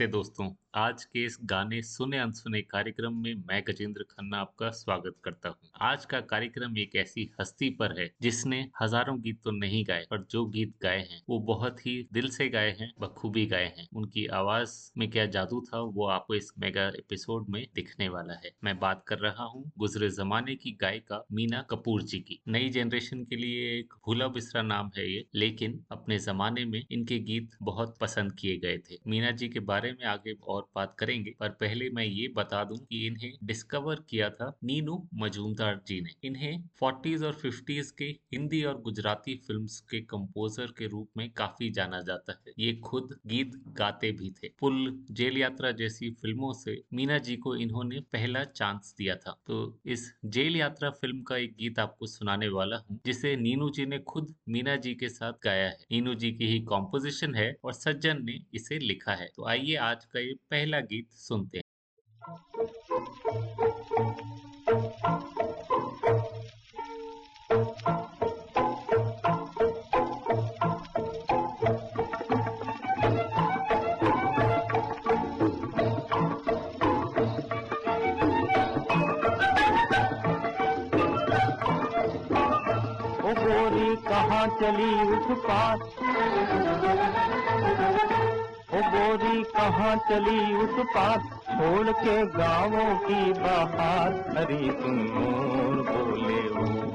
नमस्ते दोस्तों आज के इस गाने सुने अनसुने कार्यक्रम में मैं गजेंद्र खन्ना आपका स्वागत करता हूँ। आज का कार्यक्रम एक ऐसी हस्ती पर है, जिसने हज़ारों गीत तो नहीं गाए, पर जो गीत गाए हैं, वो बहुत ही दिल से गाए हैं, बखूबी गाए हैं। उनकी आवाज़ में क्या जादू था, वो आपको इस मेगा एपिसोड में दिखने वाला है। मैं बात कर रहा हूँ गुजरे जमाने की गायिका मीना कपूर जी की। नई जनरेशन के लिए एक भूला बिसरा नाम है ये, लेकिन अपने जमाने में इनके गीत बहुत पसंद किए गए थे। मीना जी के बारे में आगे और बात करेंगे, पर पहले मैं ये बता दूँ कि इन्हें डिस्कवर किया था नीनू मजूमदार जी ने इन्हें फोर्टीज और फिफ्टीज के हिंदी और गुजराती फिल्म्स के कंपोजर के रूप में काफ़ी जाना जाता है। ये खुद गीत गाते भी थे। पुल, जेल यात्रा जैसी फ़िल्मों से मीना जी को इन्होंने पहला चांस दिया था। तो इस जेल यात्रा फ़िल्म का एक गीत आपको सुनाने वाला हूँ, जिसे नीनू जी ने खुद मीना जी के साथ गाया है। नीनू जी की ही कॉम्पोजिशन है और सज्जन ने इसे लिखा है। तो आइए आज का ये पहला गीत सुनते हैं। कहाँ चली उस पार? ओ गोरी, कहाँ चली उस पार? छोड़ के गाँवों की बाहर। हरी तुम बोले हो।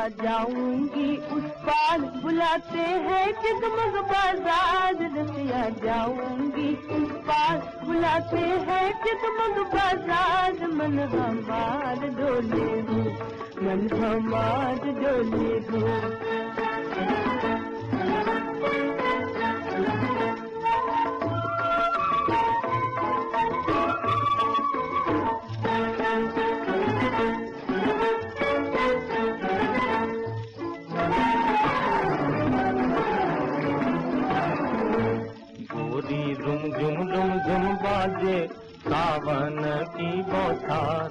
जसिया जाऊँगी उस पार। बुलाते हैं जगमग बाज़ार रसिया जाऊँगी उस पार। बुलाते हैं जगमग बाज़ार मन हमार डोले हो, मन हमार डोले हो। झुम झुम झुम झुम बाजे सावन की बौछार।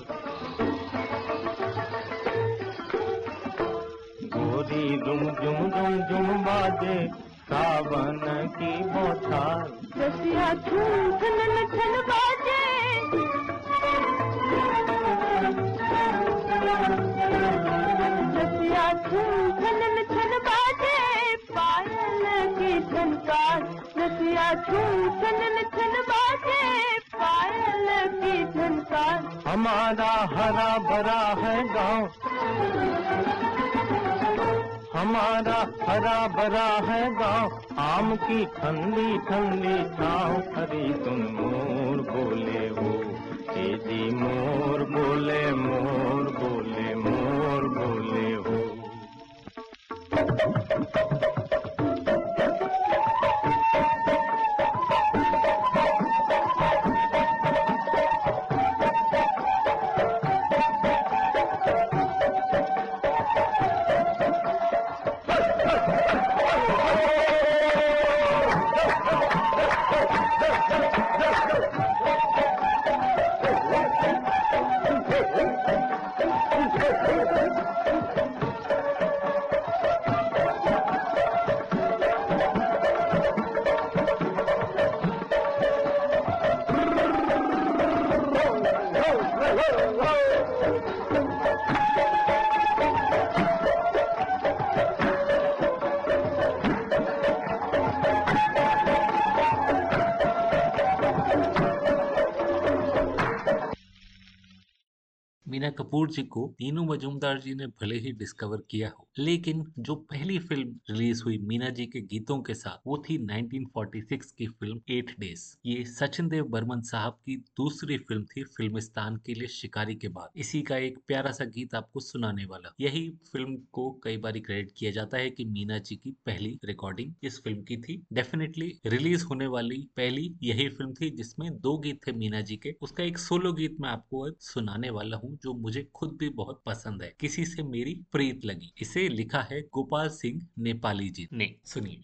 गोरी झुम झुम झुम झुम बाजे सावन की बौछार। रसिया झुम झुम झुम बाजे। रसिया झुम झुम झुम बाजे। पाया की झनकार रसिया छून छन बाजे हमारा हरा भरा है गाँव। हमारा हरा भरा है गाँव। आम की ठंडी ठंडी छाव हरी तुम मोर बोले हो जी मोर बोले मोर बोले मोर बोले हो कपूर जी को तीनों मजूमदार जी ने भले ही डिस्कवर किया हो, लेकिन जो पहली फ़िल्म रिलीज़ हुई मीना जी के गीतों के साथ, वो थी 1946 की फ़िल्म एट डेज़ ये सचिन देव बर्मन साहब की दूसरी फ़िल्म थी फिल्मिस्तान के लिए शिकारी के बाद. इसी का एक प्यारा सा गीत आपको सुनाने वाला यही फ़िल्म को कई बार क्रेडिट किया जाता है कि मीना जी की पहली रिकॉर्डिंग इस फ़िल्म की थी. डेफिनेटली रिलीज़ होने वाली पहली यही फ़िल्म थी जिसमें दो गीत थे मीना जी के. उसका एक सोलो गीत मैं आपको सुनाने वाला हूँ, जो मुझे खुद भी बहुत पसंद है। किसी से मेरी प्रीत लगी। इसे लिखा है गोपाल सिंह नेपाली जी ने। सुनिए।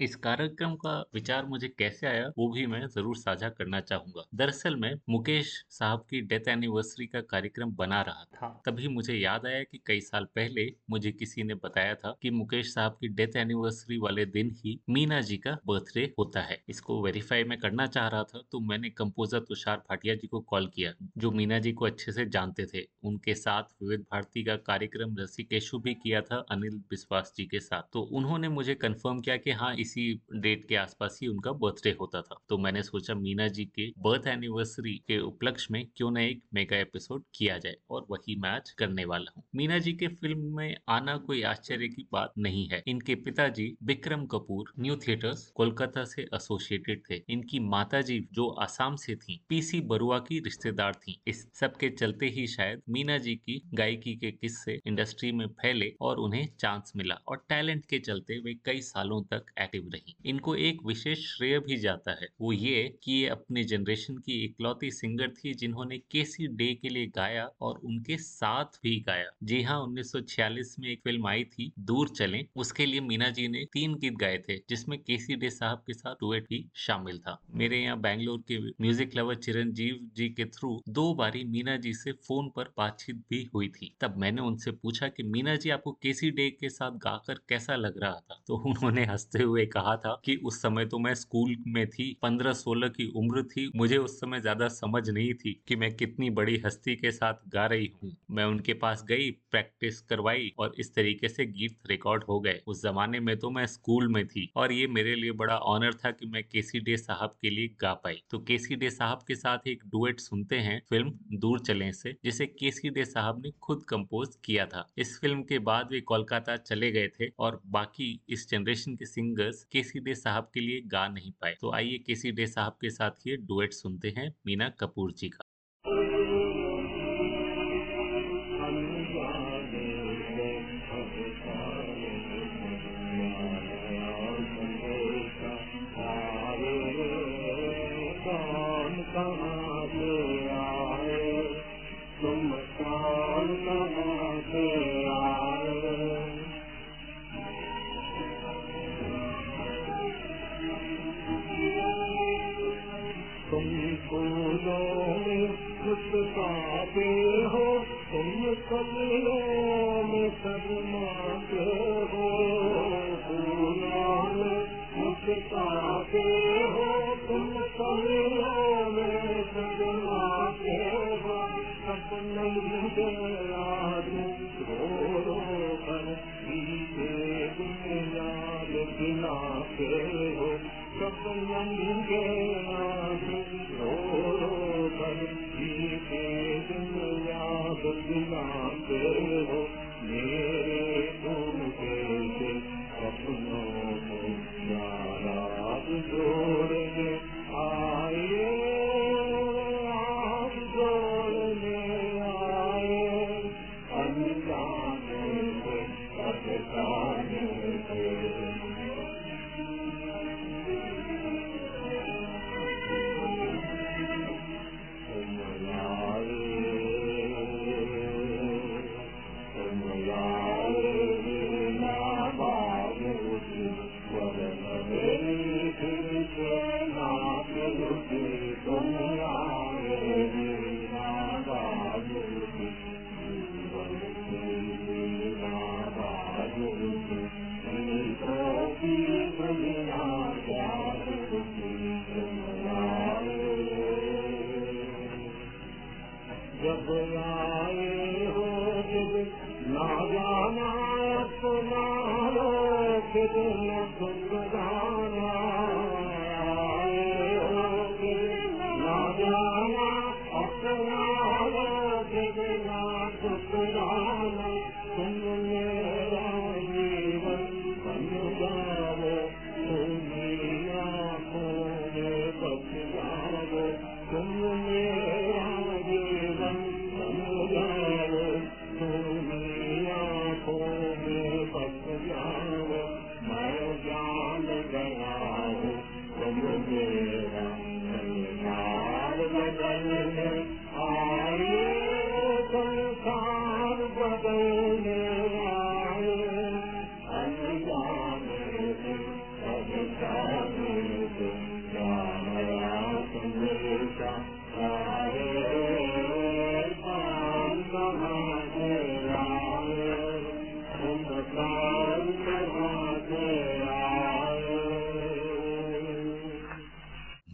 इस कार्यक्रम का विचार मुझे कैसे आया वो भी मैं ज़रूर साझा करना चाहूँगा। दरअसल मैं मुकेश साहब की डेथ एनिवर्सरी का कार्यक्रम बना रहा था। तभी मुझे याद आया कि कई साल पहले मुझे किसी ने बताया था कि मुकेश साहब की डेथ एनिवर्सरी वाले दिन ही मीना जी का बर्थडे होता है। इसको वेरीफाई मैं करना चाह रहा था तो मैंने कम्पोजर तुषार भाटिया जी को कॉल किया जो मीना जी को अच्छे से जानते थे। उनके साथ विविध भारती का कार्यक्रम रसिकेशु भी किया था अनिल विश्वास जी के साथ। तो उन्होंने मुझे कन्फर्म किया कि हाँ इसी डेट के आसपास ही उनका बर्थडे होता था। तो मैंने सोचा मीना जी के बर्थ एनिवर्सरी के उपलक्ष्य में क्यों न एक मेगा एपिसोड किया जाए और वही मैं आज करने वाला हूँ। मीना जी के फ़िल्म में आना कोई आश्चर्य की बात नहीं है। इनके पिताजी विक्रम कपूर न्यू थिएटर्स कोलकाता से एसोसिएटेड थे। इनकी माता जी जो आसाम से थी पीसी बरुआ की रिश्तेदार थी। इस सब के चलते ही शायद मीना जी की गायकी के किस्से इंडस्ट्री में फैले और उन्हें चांस मिला और टैलेंट के चलते वे कई सालों तक एक्टिव एक्टिव रही इनको एक विशेष श्रेय भी जाता है। वो ये कि ये अपने जनरेशन की इकलौती सिंगर थी जिन्होंने केसी डे के लिए गाया और उनके साथ भी गाया। जी हाँ 1946 में एक फ़िल्म आई थी, दूर चलें। उसके लिए मीना जी ने तीन गीत गाए थे, जिसमें केसी डे साहब के साथ डुएट भी शामिल था। मेरे यहाँ बैंगलोर के म्यूज़िक लवर चिरंजीव जी के थ्रू दो बारी मीना जी से फ़ोन पर बातचीत भी हुई थी। तब मैंने उनसे पूछा कि, मीना जी, आपको केसी डे के साथ गाकर कैसा लग रहा था? तो उन्होंने हँसते हुए हुए कहा था कि उस समय तो मैं स्कूल में थी, पंद्रह सोलह की उम्र थी, मुझे उस समय ज़्यादा समझ नहीं थी कि मैं कितनी बड़ी हस्ती के साथ गा रही हूँ। मैं उनके पास गई, प्रैक्टिस करवाई और इस तरीके से गीत रिकॉर्ड हो गए। उस जमाने में तो मैं स्कूल में थी और ये मेरे लिए बड़ा ऑनर था कि मैं केसी डे साहब के लिए गा पाई। तो केसी डे साहब के साथ एक डुएट सुनते हैं फ़िल्म दूर चले से, जिसे केसी डे साहब ने खुद कंपोज किया था। इस फ़िल्म के बाद वे कोलकाता चले गए थे और बाकी इस जनरेशन के सिंगर्स केसी डे साहब के लिए गा नहीं पाए। तो आइए केसी डे साहब के साथ ये डुएट सुनते हैं मीना कपूर जी का।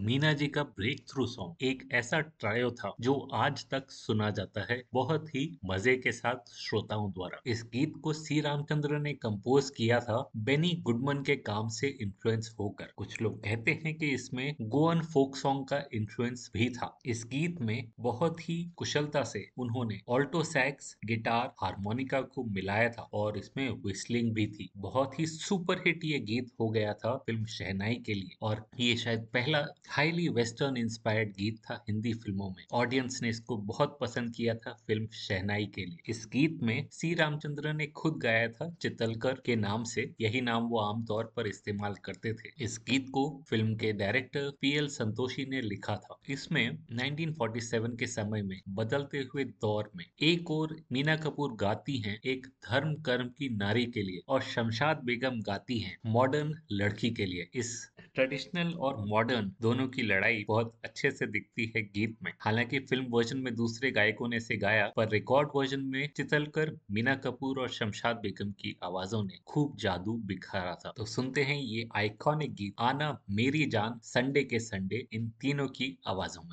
मीना जी का ब्रेक थ्रू सॉन्ग एक ऐसा ट्रायो था जो आज तक सुना जाता है बहुत ही मज़े के साथ श्रोताओं द्वारा। इस गीत को सी रामचंद्र ने कंपोज किया था बेनी गुडमन के काम से इन्फ्लुएंस होकर। कुछ लोग कहते हैं कि इसमें गोअन फोक सॉन्ग का इन्फ्लुएंस भी था। इस गीत में बहुत ही कुशलता से उन्होंने ऑल्टो सैक्स गिटार हारमोनिका को मिलाया था और इसमें विस्लिंग भी थी। बहुत ही सुपर हिट ये गीत हो गया था फ़िल्म शहनाई के लिए। और ये शायद पहला हाईली वेस्टर्न इंस्पायर्ड गीत था हिंदी फ़िल्मों में। ऑडियंस ने इसको बहुत पसंद किया था फ़िल्म शहनाई के लिए। इस गीत में सी रामचंद्र ने खुद गाया था चितलकर के नाम से। यही नाम वो आमतौर पर इस्तेमाल करते थे। इस गीत को फ़िल्म के डायरेक्टर पी एल संतोषी ने लिखा था। इसमें 1947 के समय में बदलते हुए दौर में एक और मीना कपूर गाती हैं, एक धर्म कर्म की नारी के लिए और शमशाद बेगम गाती हैं मॉडर्न लड़की के लिए। इस ट्रेडिशनल और मॉडर्न दोनों की लड़ाई बहुत अच्छे से दिखती है गीत में। हालाँकि फ़िल्म वर्जन में दूसरे गायकों ने इसे गाया, पर रिकॉर्ड वर्जन में चितलकर, मीना कपूर और शमशाद बेगम की आवाजों ने खूब जादू बिखारा था। तो सुनते हैं ये आइकॉनिक गीत, आना मेरी जान, संडे के संडे, इन तीनों की आवाजों में।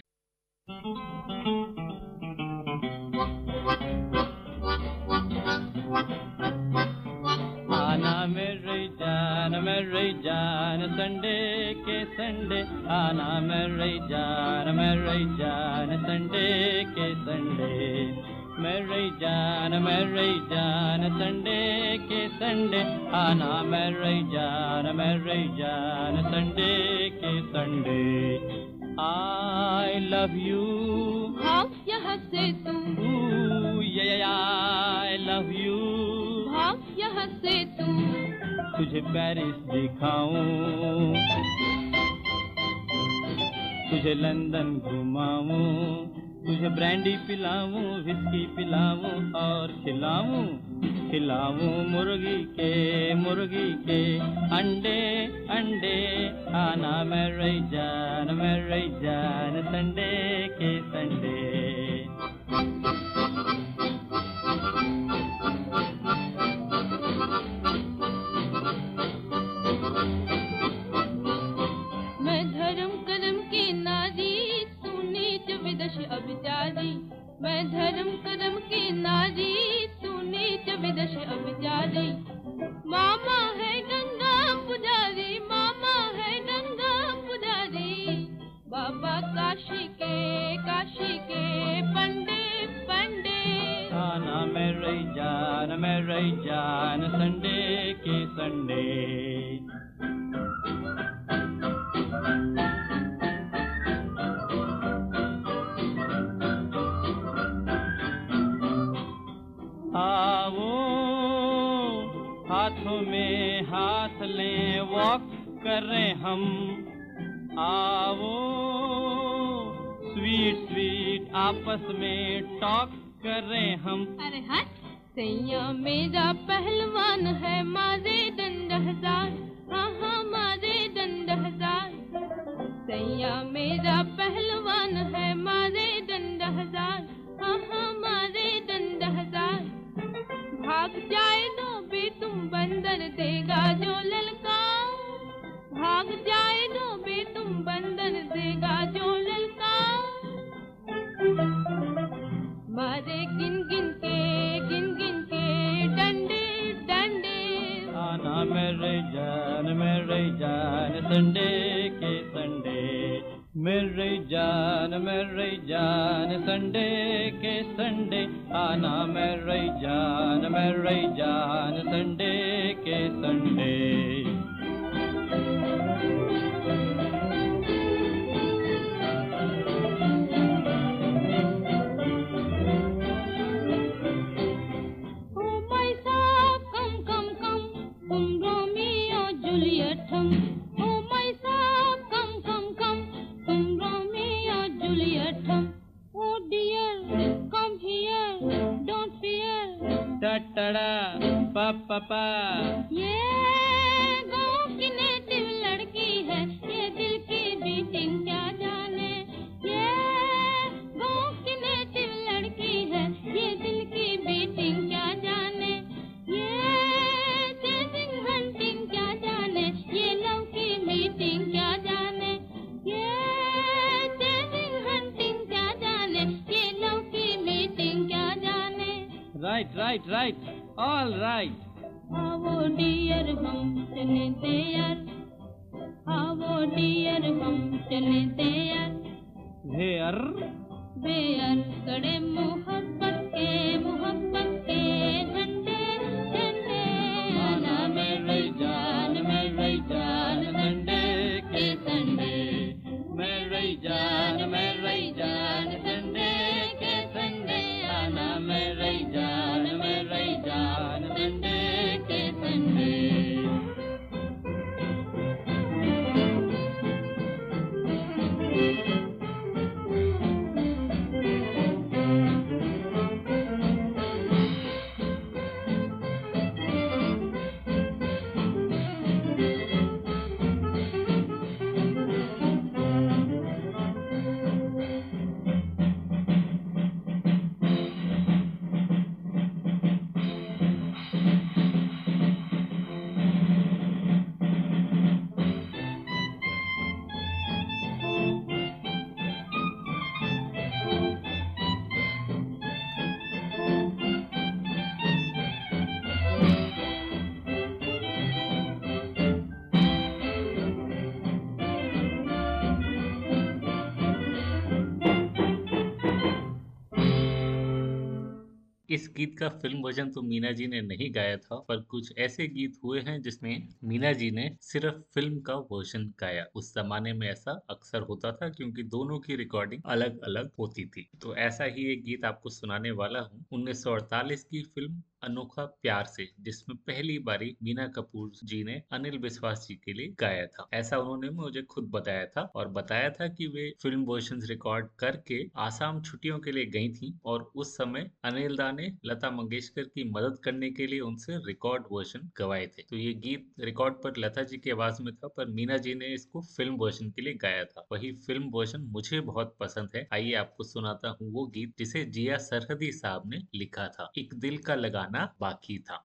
मेरे जान मेरे जान संडे के संडे। आना मेरे जान मेरे जान संडे के संडे। मेरे जान मेरे जान संडे के संडे। आना मेरे जान मेरे जान संडे के संडे। आई लव यू भाग यहाँ से तुम। आई लव यू भाग यहाँ से तुम तुझे पेरिस दिखाऊँ। तुझे लंदन घुमाऊं। तुझे ब्रांडी पिलाऊं विस्की पिलाऊं और खिलाऊं। खिलाऊं मुर्गी के मुर्गी के अंडे अंडे। आना मेरे जान मेरे जान संडे के संडे कर्म की नारी तू नीच विदश अभिचारी मामा है गंगा पुजारी, मामा है गंगा पुजारी। बाबा काशी के काशी के पंडे पंडे। आना मेरे जान मेरे जान, संडे के संडे। में हाथ लें वॉक करें हम। आओ स्वीट स्वीट आपस में टॉक करें हम। अरे हट सैया मेरा पहलवान है, मारे दंड हज़ार हाँ हाँ मारे दंड हज़ार सैया मेरा पहलवान है, मारे दंड हज़ार हाँ हाँ मारे दंड हज़ार भाग जाए तो भी तुम बंदर, देगा जो ललका। भाग जाए तो भी तुम बंदर, देगा जो ललका। मारे गिन गिन के, गिन गिन के, डंडे डंडे। आना मेरे जान मेरे जान, संडे के संडे। मेरे जान मेरे जान, संडे के संडे, आना मेरे जान मेरे जान, संडे के संडे। ओ मैसा टटड़ा पपा ये गाँव की नेटिव लड़की है ये दिल की बीटिंग क्या जाने? ये गाँव की नेटिव लड़की है ये दिल की बीटिंग क्या जाने? ये चेजिंग हंटिंग क्या जाने? ये लव की मीटिंग क्या जाने? ये चेजिंग हंटिंग क्या जाने? ये लव की मीटिंग क्या जाने? Right right right All right. Avo dear hum chalte yaar. Avo dear hum chalte yaar. There. There kade muh गीत का फ़िल्म वर्जन तो मीना जी ने नहीं गाया था, पर कुछ ऐसे गीत हुए हैं जिसमें मीना जी ने सिर्फ़ फ़िल्म का वर्जन गाया। उस जमाने में ऐसा अक्सर होता था क्योंकि दोनों की रिकॉर्डिंग अलग अलग होती थी। तो ऐसा ही एक गीत आपको सुनाने वाला हूँ। उन्नीस सौ अड़तालीस की फ़िल्म अनोखा प्यार से, जिसमें पहली बारी मीना कपूर जी ने अनिल विश्वास जी के लिए गाया था। ऐसा उन्होंने मुझे खुद बताया था और बताया था कि वे फ़िल्म वर्जन रिकॉर्ड करके आसाम छुट्टियों के लिए गई थी और उस समय अनिल दा ने लता मंगेशकर की मदद करने के लिए उनसे रिकॉर्ड वर्जन गवाए थे। तो ये गीत रिकॉर्ड पर लता जी की आवाज़ में था, पर मीना जी ने इसको फ़िल्म वर्जन के लिए गाया था। वही फ़िल्म वर्जन मुझे बहुत पसंद है। आइए आपको सुनाता हूँ वो गीत, जिसे जिया सरहदी साहब ने लिखा था। एक दिल का लगाना आना बाकी था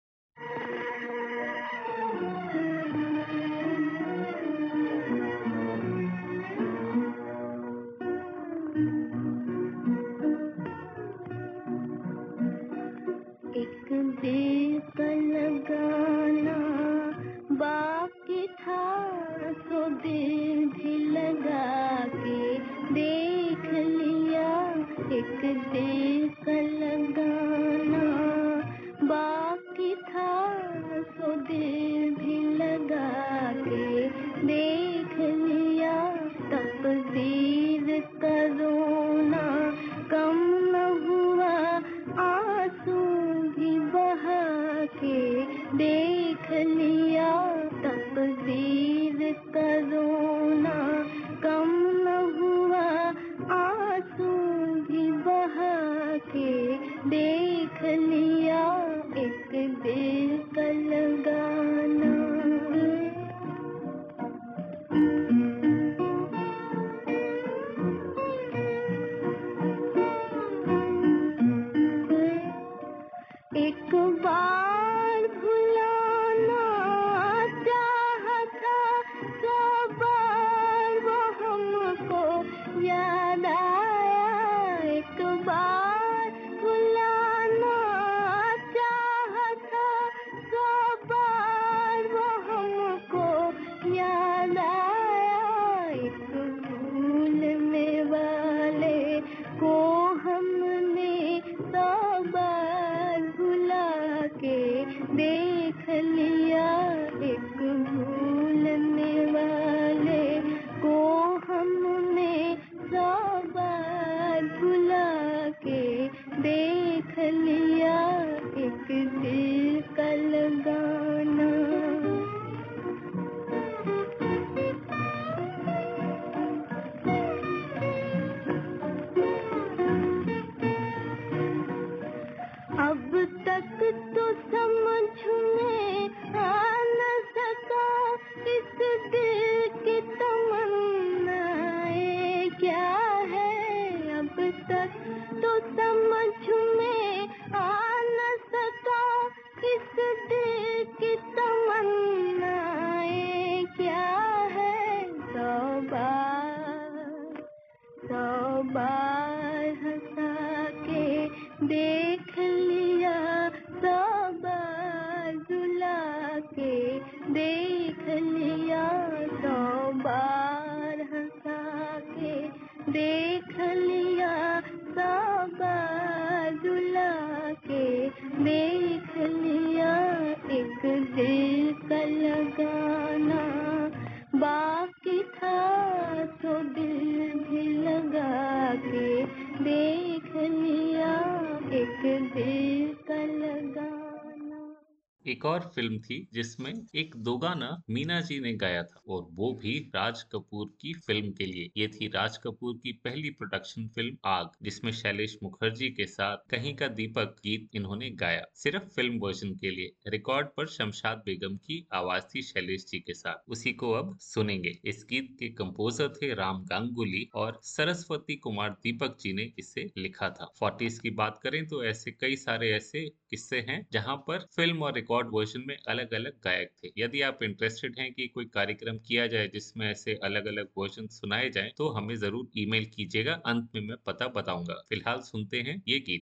और फ़िल्म थी जिसमें एक दोगाना मीना जी ने गाया था। और वो भी राज कपूर की फ़िल्म के लिए। ये थी राज कपूर की पहली प्रोडक्शन फ़िल्म आग, जिसमें शैलेश मुखर्जी के साथ कहीं का दीपक गीत इन्होंने गाया। सिर्फ़ फ़िल्म वर्जन के लिए रिकॉर्ड पर शमशाद बेगम की आवाज़ थी शैलेश जी के साथ। उसी को अब सुनेंगे। इस गीत के कंपोजर थे राम गांगुली और सरस्वती कुमार दीपक जी ने इसे लिखा था। फोर्टीज की बात करें तो ऐसे कई सारे ऐसे किस्से हैं जहाँ पर फ़िल्म और रिकॉर्ड वर्जन में अलग अलग गायक थे। यदि आप इंटरेस्टेड हैं कि कोई कार्यक्रम कार्यक्रम किया जाए, जिसमें ऐसे अलग अलग भोजन सुनाए जाए तो हमें ज़रूर ईमेल कीजिएगा। अंत में मैं पता बताऊँगा। फ़िलहाल सुनते हैं ये गीत।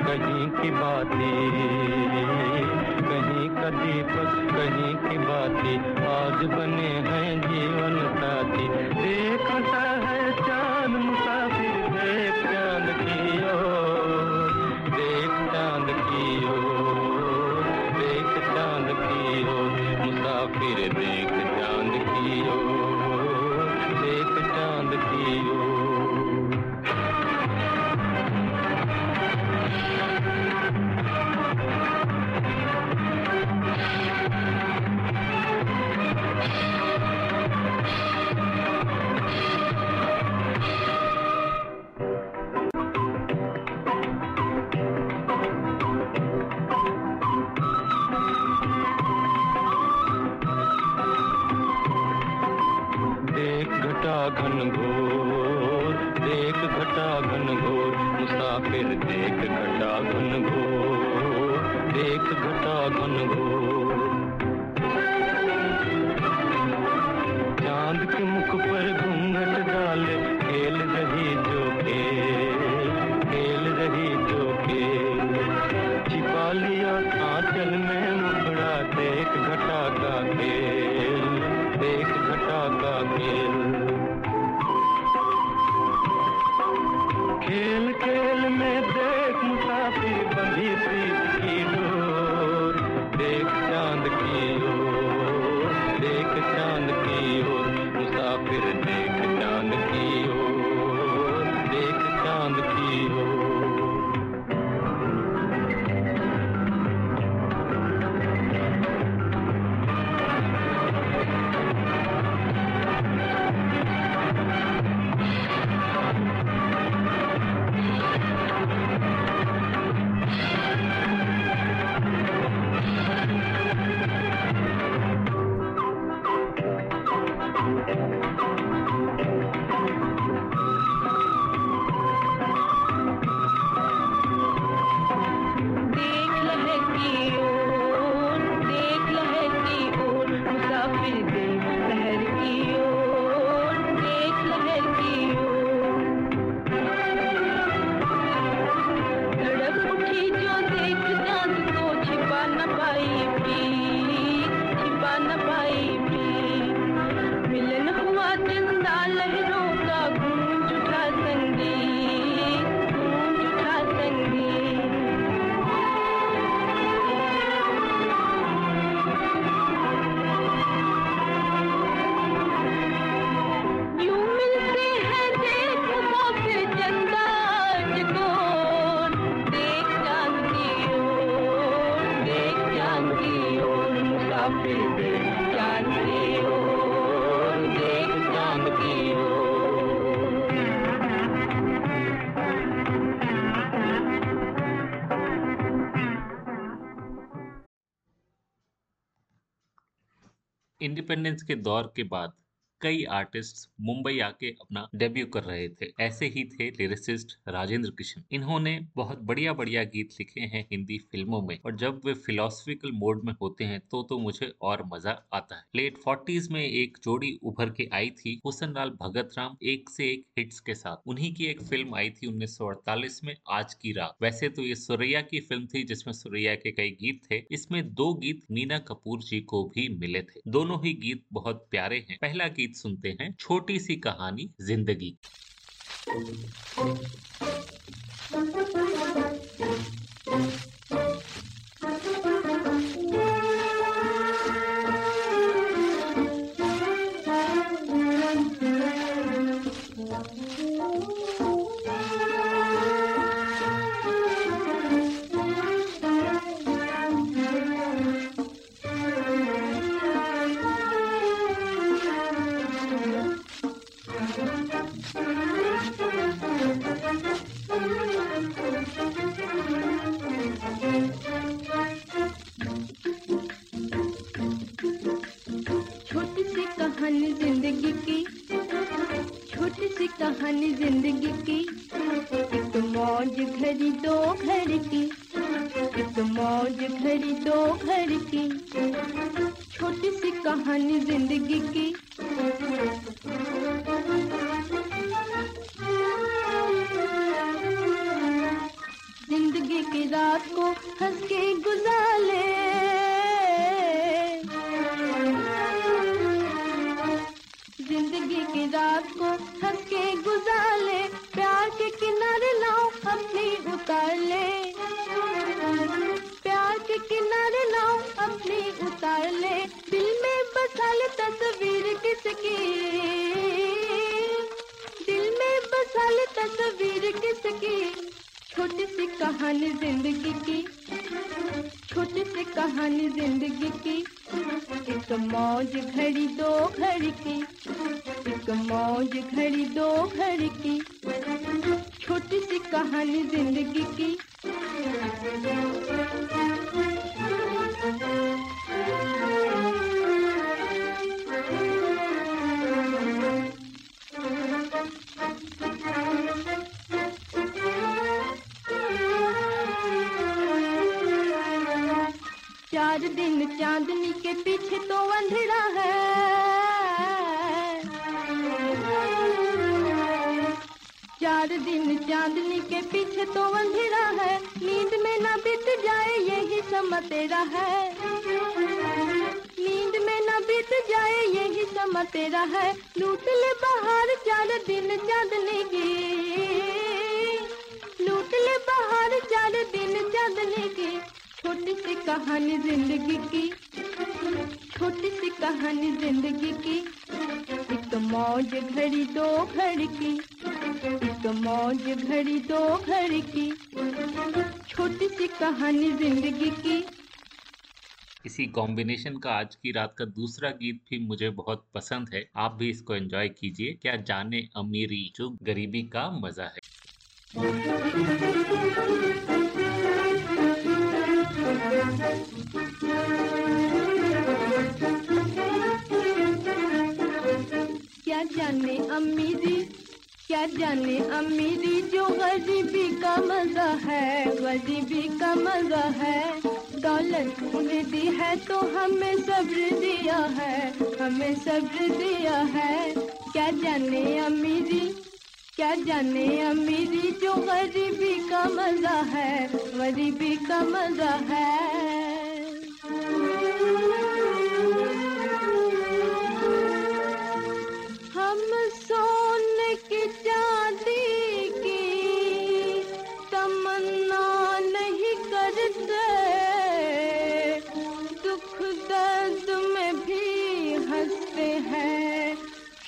कहीं की बातें। बातें आज बने घोर मुसाफिर देख घटा घन घोर देख घटा घन घोर। इंडिपेंडेंस के दौर के बाद कई आर्टिस्ट मुंबई आके अपना डेब्यू कर रहे थे। ऐसे ही थे लिरिसिस्ट राजेंद्र किशन। इन्होंने बहुत बढ़िया बढ़िया गीत लिखे हैं हिंदी फ़िल्मों में, और जब वे फिलोसफिकल मोड में होते हैं तो तो मुझे और मज़ा आता है। लेट फोर्टीज में एक जोड़ी उभर के आई थी हुसन लाल भगत राम एक से एक हिट्स के साथ। उन्हीं की एक फ़िल्म आई थी 1948 में, आज की रात। वैसे तो ये सुरैया की फ़िल्म थी, जिसमें सुरैया के कई गीत थे। इसमें दो गीत मीना कपूर जी को भी मिले थे। दोनों ही गीत बहुत प्यारे हैं। पहला गीत सुनते हैं छोटी सी कहानी ज़िंदगी। कहानी ज़िंदगी की, एक मौज घड़ी दो घर की, एक मौज घड़ी दो घर की। छोटी सी कहानी ज़िंदगी की मौज घड़ी दो घर की, एक मौज घड़ी दो घर की, छोटी सी कहानी ज़िंदगी की। पीछे तो अंधेरा है, नींद में ना बीत जाए, यही समा तेरा है। नींद में ना बीत जाए, यही समा तेरा है। लूट ले बाहर, चार दिन चांदनी की लूट ले बाहर, चार दिन चांदनी की छोटी सी कहानी ज़िंदगी की छोटी सी कहानी ज़िंदगी की। एक मौज घड़ी दो घड़ी की। एक मौज घड़ी दो घड़ी की। छोटी सी कहानी ज़िंदगी की। इसी कॉम्बिनेशन का आज की रात का दूसरा गीत भी मुझे बहुत पसंद है। आप भी इसको एंजॉय कीजिए। क्या जाने अमीरी जो गरीबी का मज़ा है। क्या जाने अमीरी क्या जाने अम्मी अमीरी जो गरीबी का मज़ा है, गरीबी का मज़ा है। दौलत उन्हें दी है तो हमें सब्र दिया है, हमें सब्र दिया है। क्या जाने अम्मी अमीरी क्या जाने अमीरी जो गरीबी का मज़ा है, गरीबी का मज़ा है।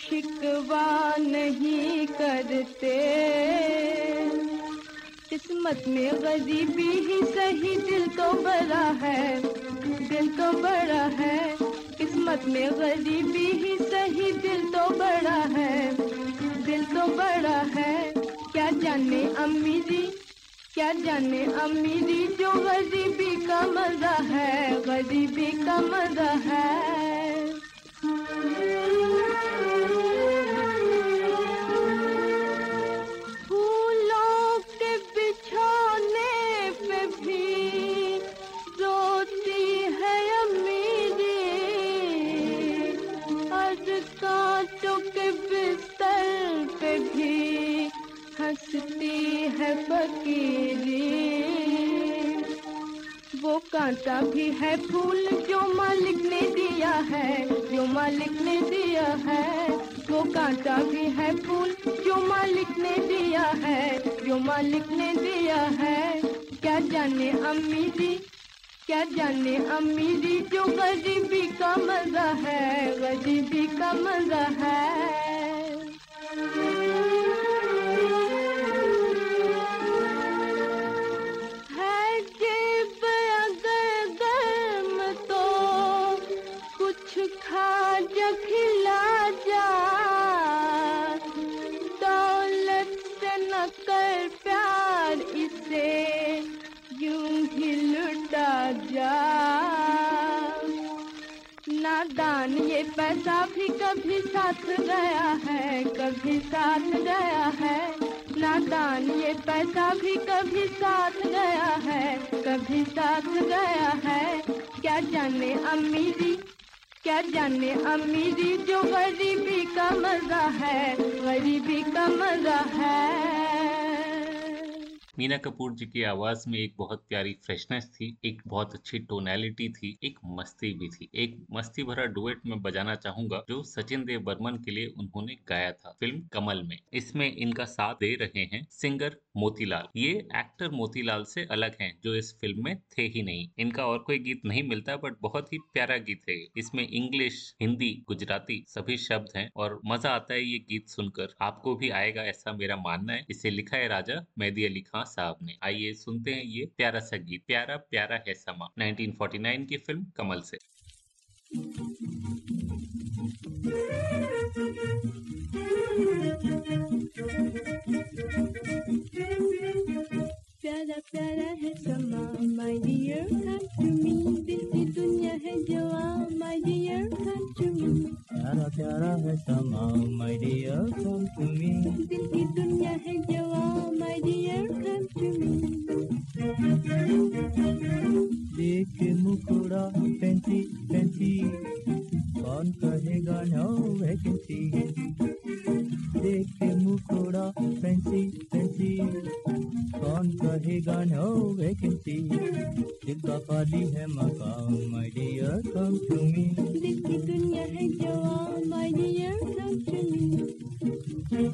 शिकवा नहीं करते। किस्मत में गरीबी ही सही दिल तो बड़ा है, दिल तो बड़ा है। किस्मत में गरीबी ही सही दिल तो बड़ा है। दिल तो बड़ा है। क्या जाने अम्मी जी, क्या जाने अम्मी जी, जो गरीबी का मज़ा है, गरीबी का मज़ा है। हंसती है फकीरी। वो कांटा भी है फूल जो मालिक ने दिया है, जो मालिक ने दिया है। वो कांटा भी है फूल जो मालिक ने दिया है, जो मालिक ने दिया है। क्या जाने अम्मी जी क्या जाने अमीरी, जो गरीबी का मज़ा है, गरीबी का मज़ा है। नादान ये पैसा भी कभी साथ गया है, कभी साथ गया है। नादान ये पैसा भी कभी साथ गया है, कभी साथ गया है। क्या जाने अमीरी, क्या जाने अमीरी जो गरीबी का मज़ा है, गरीबी का मज़ा है। मीना कपूर जी की आवाज़ में एक बहुत प्यारी फ्रेशनेस थी, एक बहुत अच्छी टोनैलिटी थी, एक मस्ती भी थी। एक मस्ती भरा डुएट में बजाना चाहूँगा, जो सचिन देव बर्मन के लिए उन्होंने गाया था फ़िल्म कमल में। इसमें इनका साथ दे रहे हैं सिंगर मोतीलाल। ये एक्टर मोतीलाल से अलग हैं, जो इस फ़िल्म में थे ही नहीं। इनका और कोई गीत नहीं मिलता बट बहुत ही प्यारा गीत है इसमें इंग्लिश हिंदी गुजराती सभी शब्द हैं, और मज़ा आता है ये गीत सुनकर। आपको भी आएगा ऐसा मेरा मानना है। इसे लिखा है राजा मेहदी अली खान साहब ने। आइए सुनते हैं ये प्यारा सा गीत। प्यारा प्यारा है समा। 1949 की फ़िल्म कमल से। प्यारा प्यारा है समा my dear come to me दिल की दुनिया है जवा my dear come to me प्यारा प्यारा है समा my dear come to me दिल की दुनिया है जवा my dear come to me देख के मुकुड़ा फैंसी फैंसी कौन कहेगा नो वैकेंसी देख के मुकुड़ा फैंसी फैंसी कौन कहेगा नो वैकेंसी दिल का पाली है मकाम my dear come to me दिल की दुनिया है जवान my dear come to me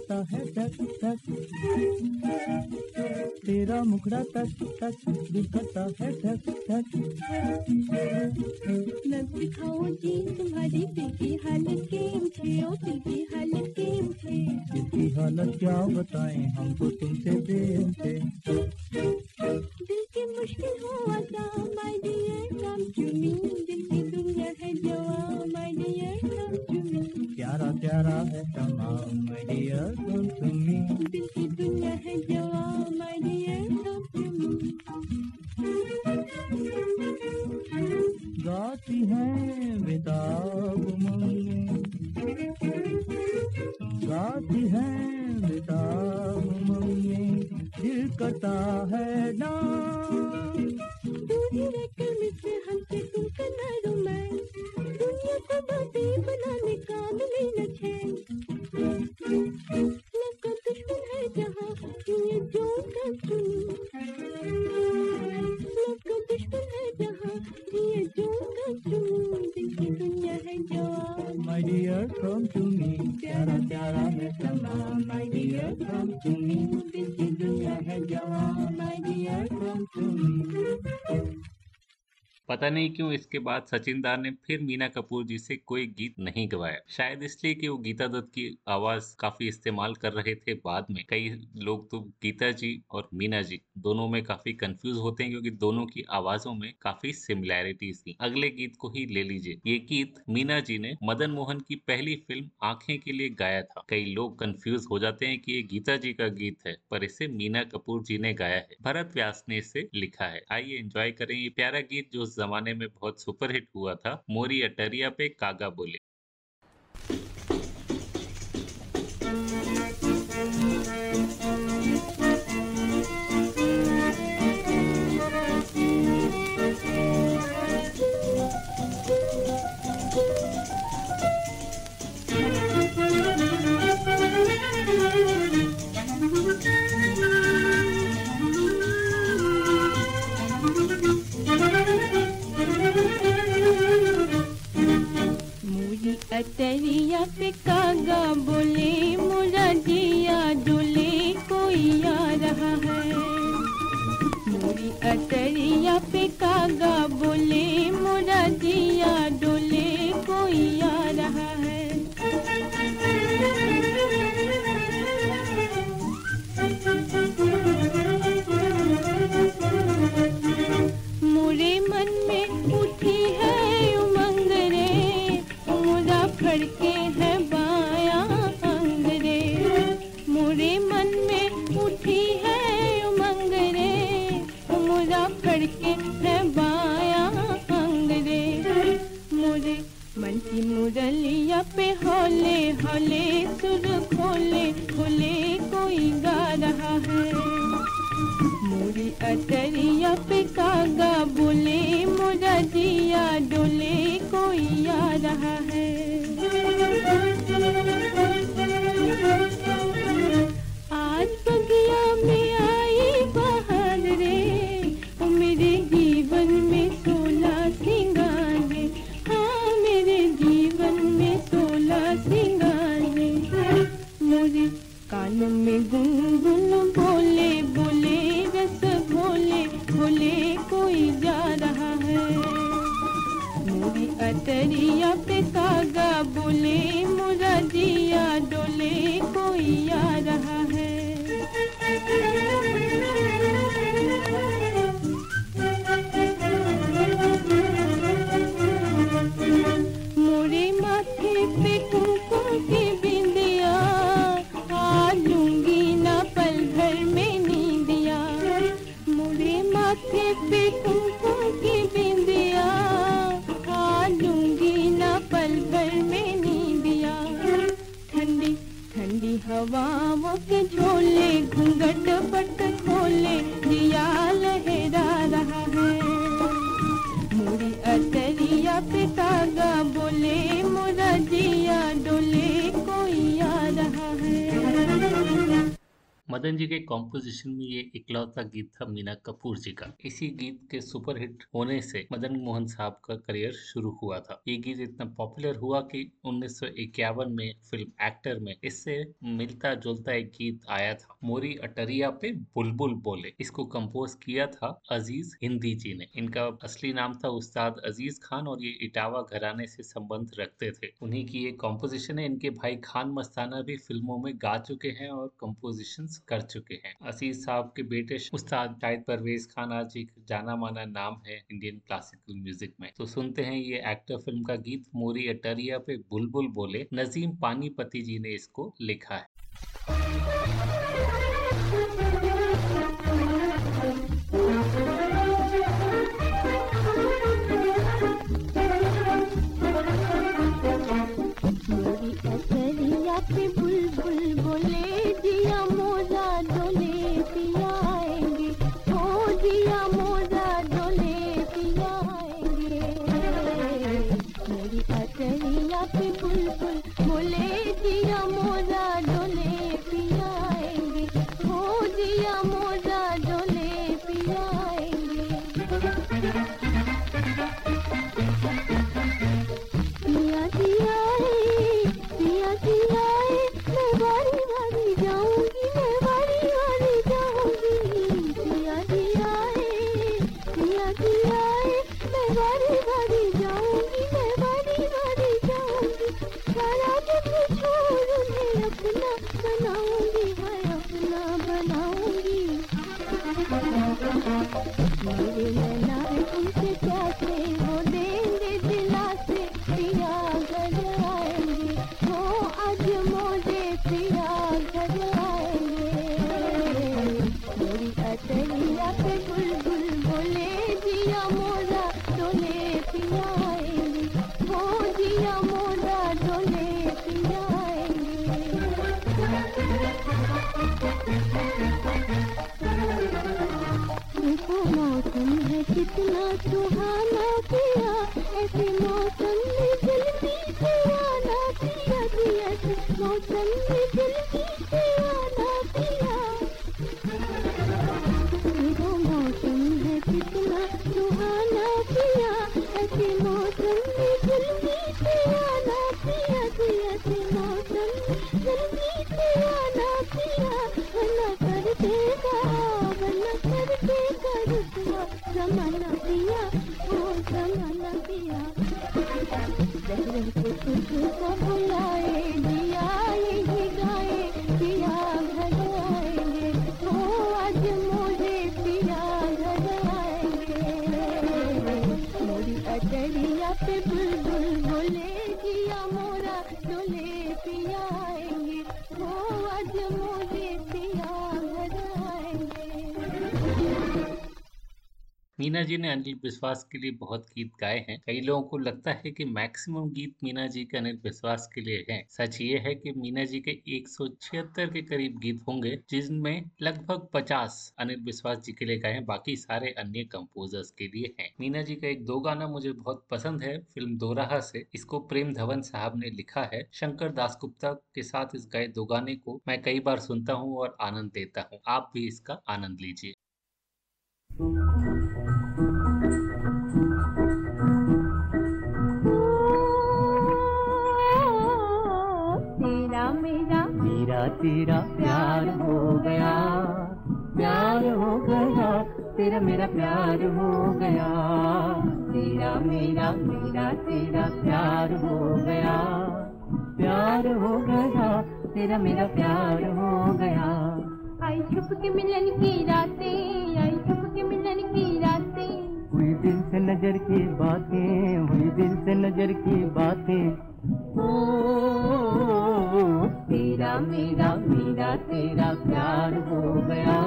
करता है टच टच तेरा मुखड़ा टच टच करता है टच टच दिखाओ जी तुम्हारी दिल की हालत ओ दिल की हालत दिल की हालत क्या बताएँ हमको तुमसे प्रेम थे पता नहीं क्यों इसके बाद सचिन दा ने फिर मीना कपूर जी से कोई गीत नहीं गवाया। शायद इसलिए कि वो गीता दत्त की आवाज़ काफ़ी इस्तेमाल कर रहे थे बाद में। कई लोग तो गीता जी और मीना जी दोनों में काफ़ी कंफ्यूज होते हैं क्योंकि दोनों की आवाजों में काफ़ी सिमिलैरिटीज थी। अगले गीत को ही ले लीजिए। ये गीत मीना जी ने मदन मोहन की पहली फ़िल्म आँखें के लिए गाया था। कई लोग कंफ्यूज हो जाते हैं कि ये गीता जी का गीत है, पर इसे मीना कपूर जी ने गाया है। भरत व्यास ने इसे लिखा है। आइए एंजॉय करें ये प्यारा गीत जो जमाने में बहुत सुपरहिट हुआ था। मोरी अटरिया पे कागा बोले। मोरी अतरिया पे कागा बोले मोरा जिया डोले कोई आ रहा है। मोरी अतरिया पे कागा बोले मोरा जिया डोले कोई आ रहा है। होले, सुर खोले खोले कोई गा रहा है। मोरी अतरिया पे कागा बोले मोरा जिया डोले कोई आ रहा है। हवाओं के झोले घूंघट पट खोले जिया लहरा रहा है। मोरी अतरिया पिता तागा मदन जी के कॉम्पोजिशन में ये इकलौता गीत था मीना कपूर जी का। इसी गीत के सुपरहिट होने से मदन मोहन साहब का करियर शुरू हुआ था। ये गीत इतना पॉपुलर हुआ कि 1951 में फ़िल्म एक्टर में इससे मिलता जुलता एक गीत आया था। मोरी अटरिया पे बुलबुल बोले। इसको कंपोज किया था अज़ीज़ हिंदी जी ने। इनका असली नाम था उस्ताद अज़ीज़ खान और ये इटावा घराने से संबंध रखते थे। उन्हीं की ये कॉम्पोजिशन है। इनके भाई खान मस्ताना भी फ़िल्मों में गा चुके हैं और कंपोजिशंस कर चुके हैं। असीज साहब के बेटे उस्ताद शाहिद परवेज खान आज एक जाना माना नाम है इंडियन क्लासिकल म्यूज़िक में। तो सुनते हैं ये एक्टर फ़िल्म का गीत, मोरी अटरिया पे बुलबुल बोले, नजीम पानीपति जी ने इसको लिखा है। मौसम है कितना सुहाना दिया, ऐसे मौसम में जल्दी आना दिया जी मौसम में जल्दी तुझको बुलाए मीना जी ने अनिल विश्वास के लिए बहुत गीत गाए हैं। कई लोगों को लगता है कि मैक्सिमम गीत मीना जी के अनिल विश्वास के लिए हैं। सच ये है कि मीना जी के एक सौ छिहत्तर के करीब गीत होंगे, जिनमें लगभग 50 अनिल विश्वास जी के लिए गाए हैं, बाकी सारे अन्य कंपोजर्स के लिए हैं। मीना जी का एक दो गाना मुझे बहुत पसंद है, फ़िल्म दोराहा से। इसको प्रेम धवन साहब ने लिखा है। शंकर दास गुप्ता के साथ इस गाए दो गाने को मैं कई बार सुनता हूँ और आनंद देता हूँ। आप भी इसका आनंद लीजिए। मेरा मेरा। मेरा तेरा प्यार हो गया। प्यार हो गया। तेरा मेरा प्यार हो गया। तेरा मेरा मेरा तेरा प्यार हो गया। प्यार हो गया। तेरा मेरा प्यार हो गया। आई छुप के मिलन की रातें आई छुप के मिलन की रातें। नज़र की बातें हुई दिल से नज़र की बातें। तेरा मेरा मेरा तेरा प्यार हो गया।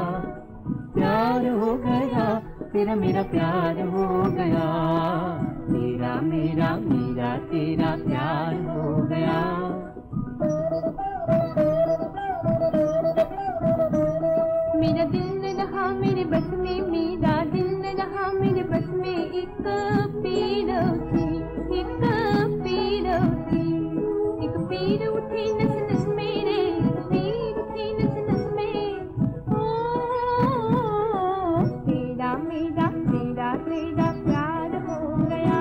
प्यार हो गया, तेरा मेरा प्यार हो गया। तेरा मेरा मेरा तेरा प्यार हो गया। मेरा दिल न रहा मेरे बस में, मेरा दिल रहा मेरे बस में एक पीर एक पीर एक पीर उठी नस नस मेरे, एक पीर नस नस में ओ तेरा मेरा तेरा तेरा प्यार हो गया।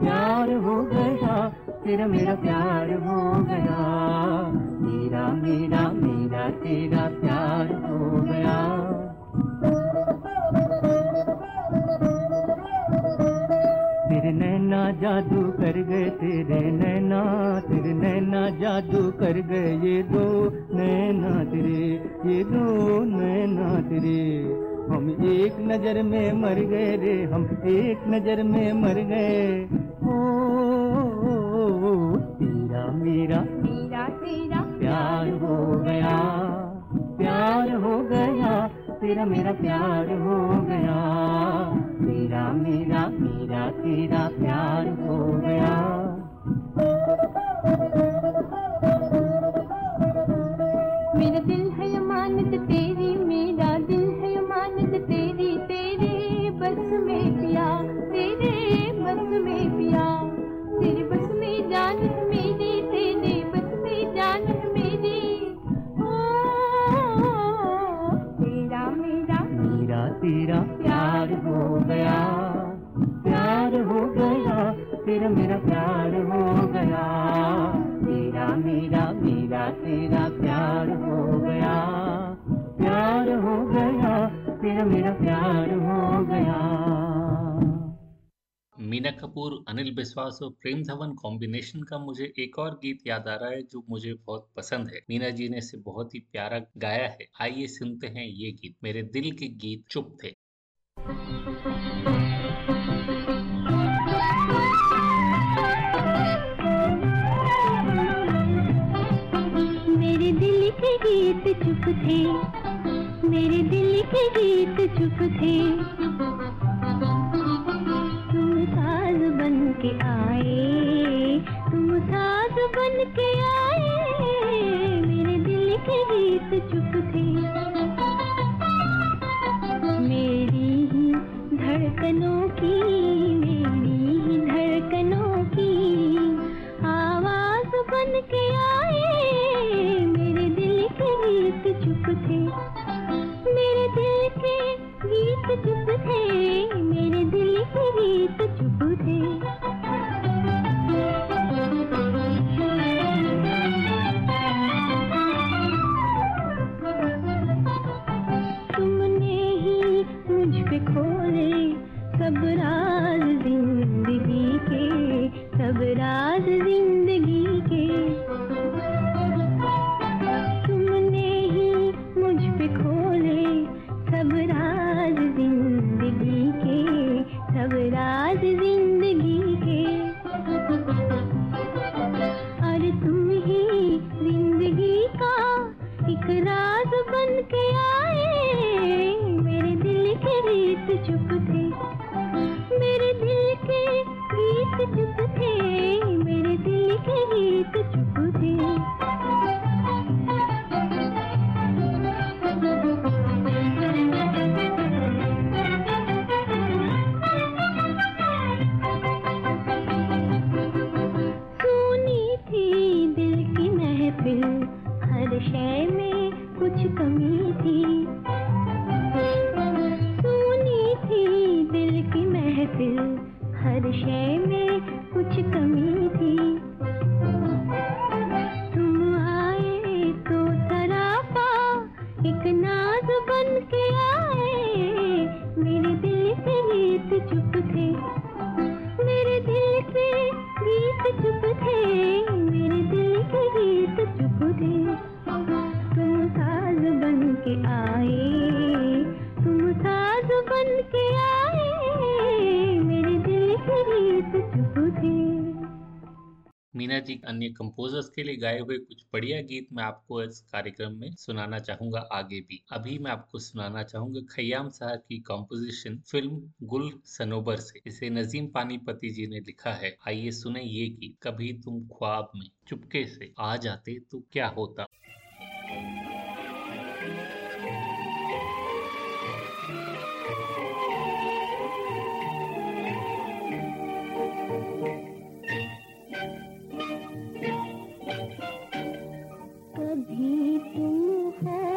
प्यार हो गया, तेरा मेरा प्यार हो गया। तेरा मेरा मेरा, तेरा जादू कर गए तेरे नैना तेरे नैना जादू कर गए ये दो नैना तेरे ये दो नैना तेरे। हम एक नज़र में मर गए रे हम एक नज़र में मर गए। ओ, तेरा मेरा तेरा तेरा प्यार हो गया। प्यार हो गया तेरा मेरा प्यार हो गया। तेरा मेरा मेरा तेरा प्यार हो गया। मेरा दिल है अमानत तेरी मेरा तेरा प्यार हो गया, प्यार हो गया, तेरा मेरा प्यार हो गया। मीना कपूर, अनिल विश्वास और प्रेम धवन कॉम्बिनेशन का मुझे एक और गीत याद आ रहा है जो मुझे बहुत पसंद है। मीना जी ने इसे बहुत ही प्यारा गाया है। आइए सुनते हैं ये गीत। मेरे दिल के गीत चुप थे। के गीत चुप थे, मेरे दिल के गीत चुप थे। तुम साज बन के आए, तुम साज बन के आए, मेरे दिल के गीत चुप थे। मेरी ही धड़कनों की, मेरी ही धड़कनों की, आवाज़ बन के आए गीत चुप थे। मेरे दिल के गीत चुप थे, मेरे दिल के गीत चुप थे। गाए हुए कुछ बढ़िया गीत मैं आपको इस कार्यक्रम में सुनाना चाहूँगा आगे भी। अभी मैं आपको सुनाना चाहूँगा खयाम साहब की कॉम्पोजिशन फ़िल्म गुल सनोबर से। इसे नजीम पानीपति जी ने लिखा है। आइए सुने ये गीत। कभी तुम ख्वाब में चुपके से आ जाते तो क्या होता? कभी तुम ख्वाब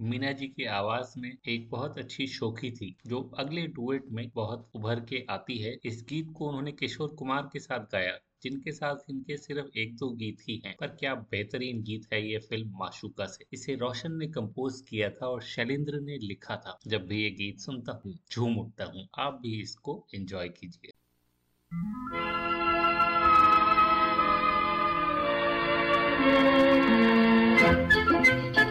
मीना जी की आवाज़ में एक बहुत अच्छी शोखी थी जो अगले डुएट में बहुत उभर के आती है। इस गीत को उन्होंने किशोर कुमार के साथ गाया जिनके साथ इनके सिर्फ़ एक दो गीत ही हैं। पर क्या बेहतरीन गीत है ये फ़िल्म माशुका से। इसे रोशन ने कंपोज किया था और शैलेंद्र ने लिखा था। जब भी ये गीत सुनता हूँ झूम उठता हूँ। आप भी इसको एंजॉय कीजिए। Thank you.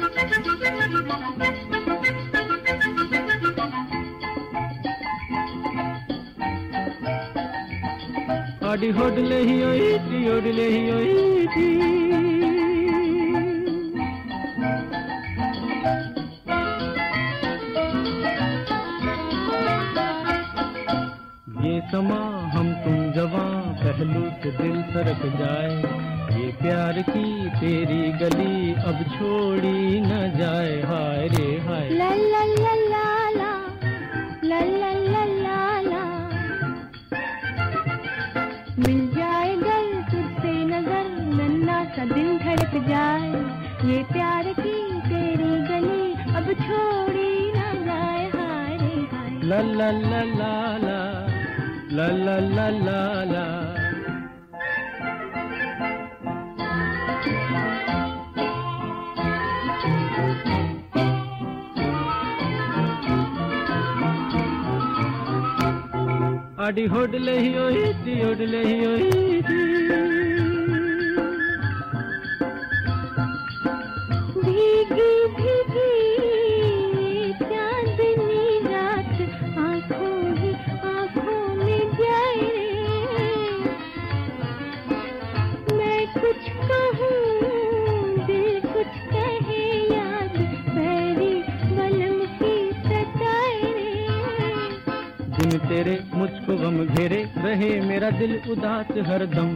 अड़ी होड ले ही होई थी ओड ले ही होई थी। ये समा हम तुम जवां पहलू से दिल सरक जाए। ये प्यार की तेरी गली अब छोड़ी न जाए हाय रे हाय ला ला ला ला ला ला ला ला ला ला मिल जाए गर तुझसे नज़र नन्ना सा दिल धड़क जाए ये प्यार की तेरी गली अब छोड़ी न जाए हाय रे हाय ला ला ला ला ला ला ला ला ला आडी होडले ही ओई दी होडले ही ओई दी भीगी भीगी मुझको गम घेरे रहे मेरा दिल उदास हरदम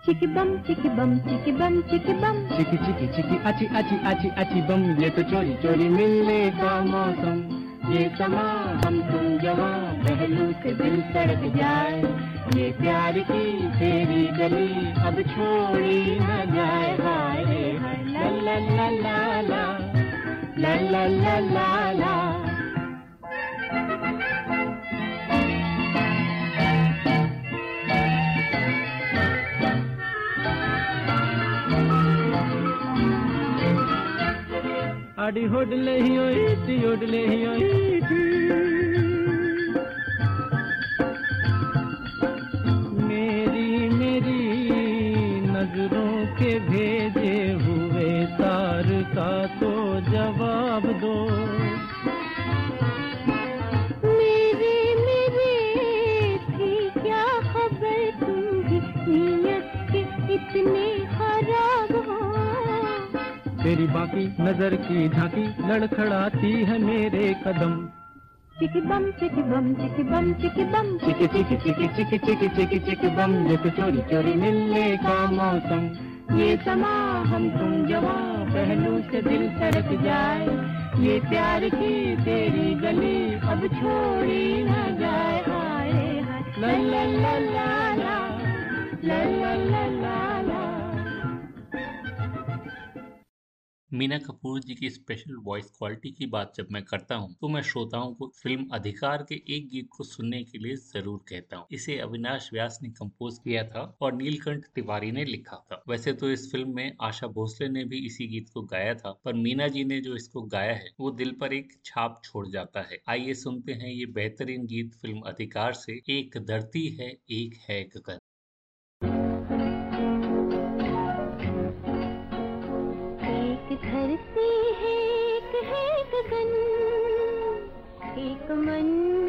चिकी बम चिकी बम चिकी बम चिकी बम चिकी चिकी चिकी अची अची अची अची बम ये तो चोरी चोरी मिलने का मौसम। ये समा हम तुम जवां पहलू से दिल सड़क जाए। ये प्यार की तेरी गली अब छोड़ी न जाए। हाय ला ला ला ला ला ला ला ला ला। साड़ी होडले ही होई थी होडले ही होई थी बाकी नज़र की झांकी लड़खड़ाती है मेरे कदम चिकी बम चिकी बम चिकी बम चिकी बम चिकी चिकी चिकी चिकी चिकी चिकी चिकी बम ये तो चोरी चोरी मिलने का मौसम ये समा हम तुम जवां पहलू से दिल सरक जाए ये प्यार की तेरी गली अब छोड़ी न जाए ला ला ला ला ला ला ला ला ला मीना कपूर जी की स्पेशल वॉइस क्वालिटी की बात जब मैं करता हूँ तो मैं श्रोताओं को फ़िल्म अधिकार के एक गीत को सुनने के लिए ज़रूर कहता हूँ। इसे अविनाश व्यास ने कंपोज किया था और नीलकंठ तिवारी ने लिखा था। वैसे तो इस फ़िल्म में आशा भोसले ने भी इसी गीत को गाया था, पर मीना जी ने जो इसको गाया है, वो दिल पर एक छाप छोड़ जाता है। आइए सुनते हैं ये बेहतरीन गीत फ़िल्म अधिकार से, एक धरती है, एक है गगन। एक है एक है गगन एक मन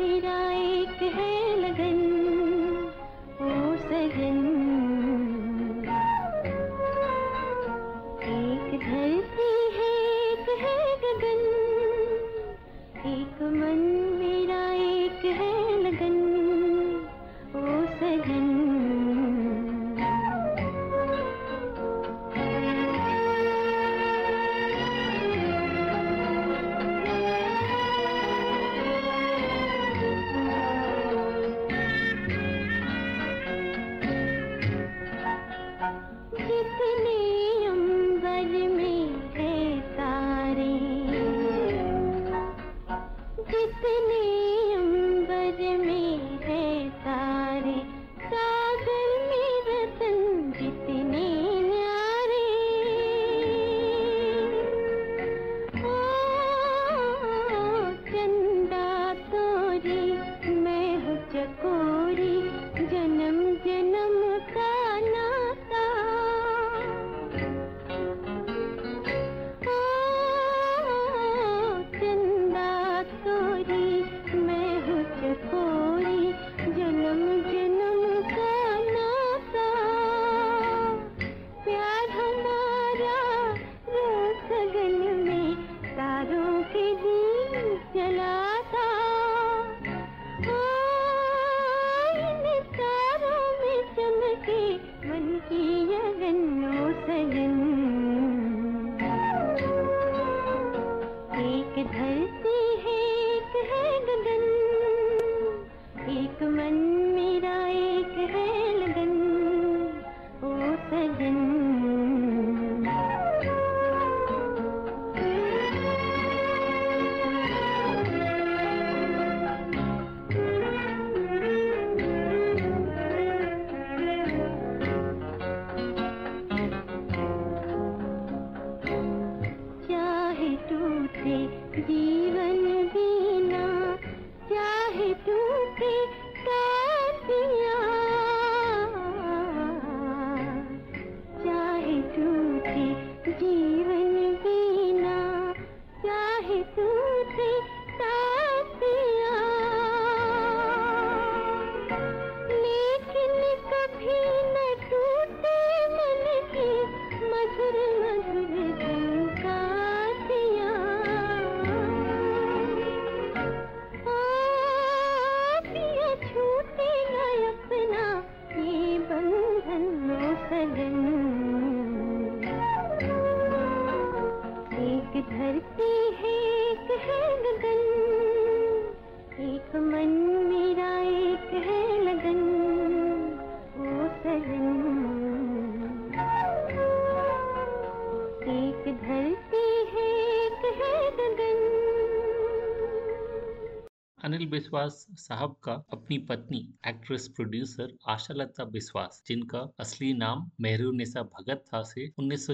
विश्वास साहब का अपनी पत्नी एक्ट्रेस प्रोड्यूसर आशा लता बिश्वास, जिनका असली नाम मेहरूनिसा भगत था से उन्नीस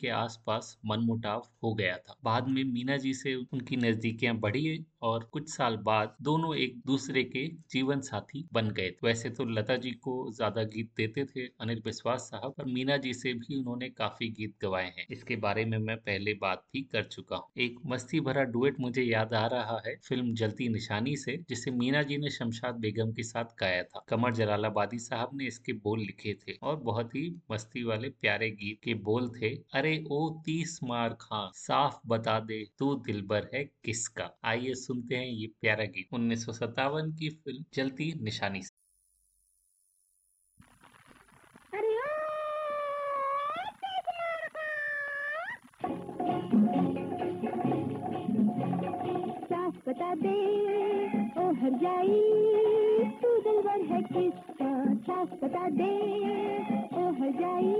के आसपास मनमुटाव हो गया था। बाद में मीना जी से उनकी नजदीकियाँ बढ़ी और कुछ साल बाद दोनों एक दूसरे के जीवन साथी बन गए। वैसे तो लता जी को ज़्यादा गीत देते थे अनिल विश्वास साहब और मीना जी से भी उन्होंने काफ़ी गीत गवाए हैं। इसके बारे में मैं पहले बात भी कर चुका हूँ। एक मस्ती भरा डुएट मुझे याद आ रहा है फ़िल्म जलती निशानी से, जिसे मीना जी ने शमशाद बेगम के साथ गाया था। कमर जलालाबादी साहब ने इसके बोल लिखे थे और बहुत ही मस्ती वाले प्यारे गीत के बोल थे, अरे ओ तीस मार खां, साफ़ बता दे तू दिलबर है किसका? आइए सुनते हैं ये प्यारा गीत। उन्नीस सौ सत्तावन की फ़िल्म जलती निशानी से। बता दे, ओ हर जाई, तू दिलबर है किसका? बता दे, ओ हर जाई,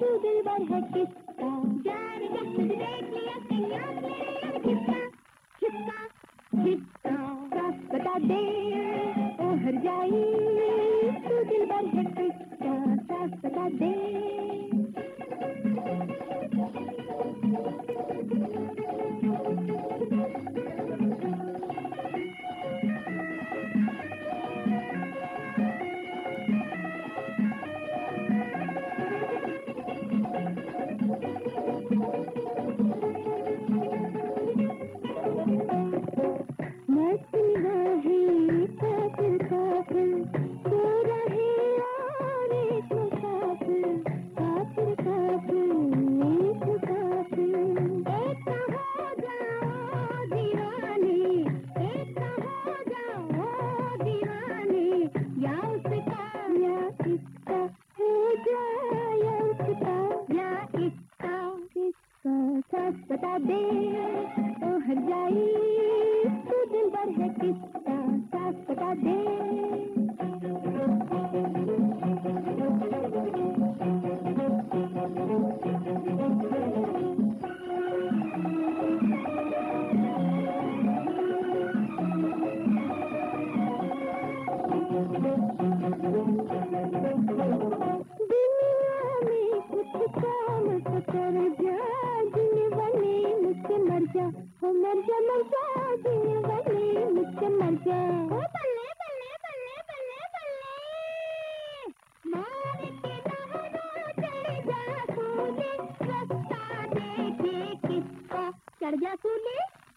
तू दिलबर है किसका? जान देख लिया किसका? किसका? दे ओ हर जाई तू दिलबर है किसका साफ़ बता दे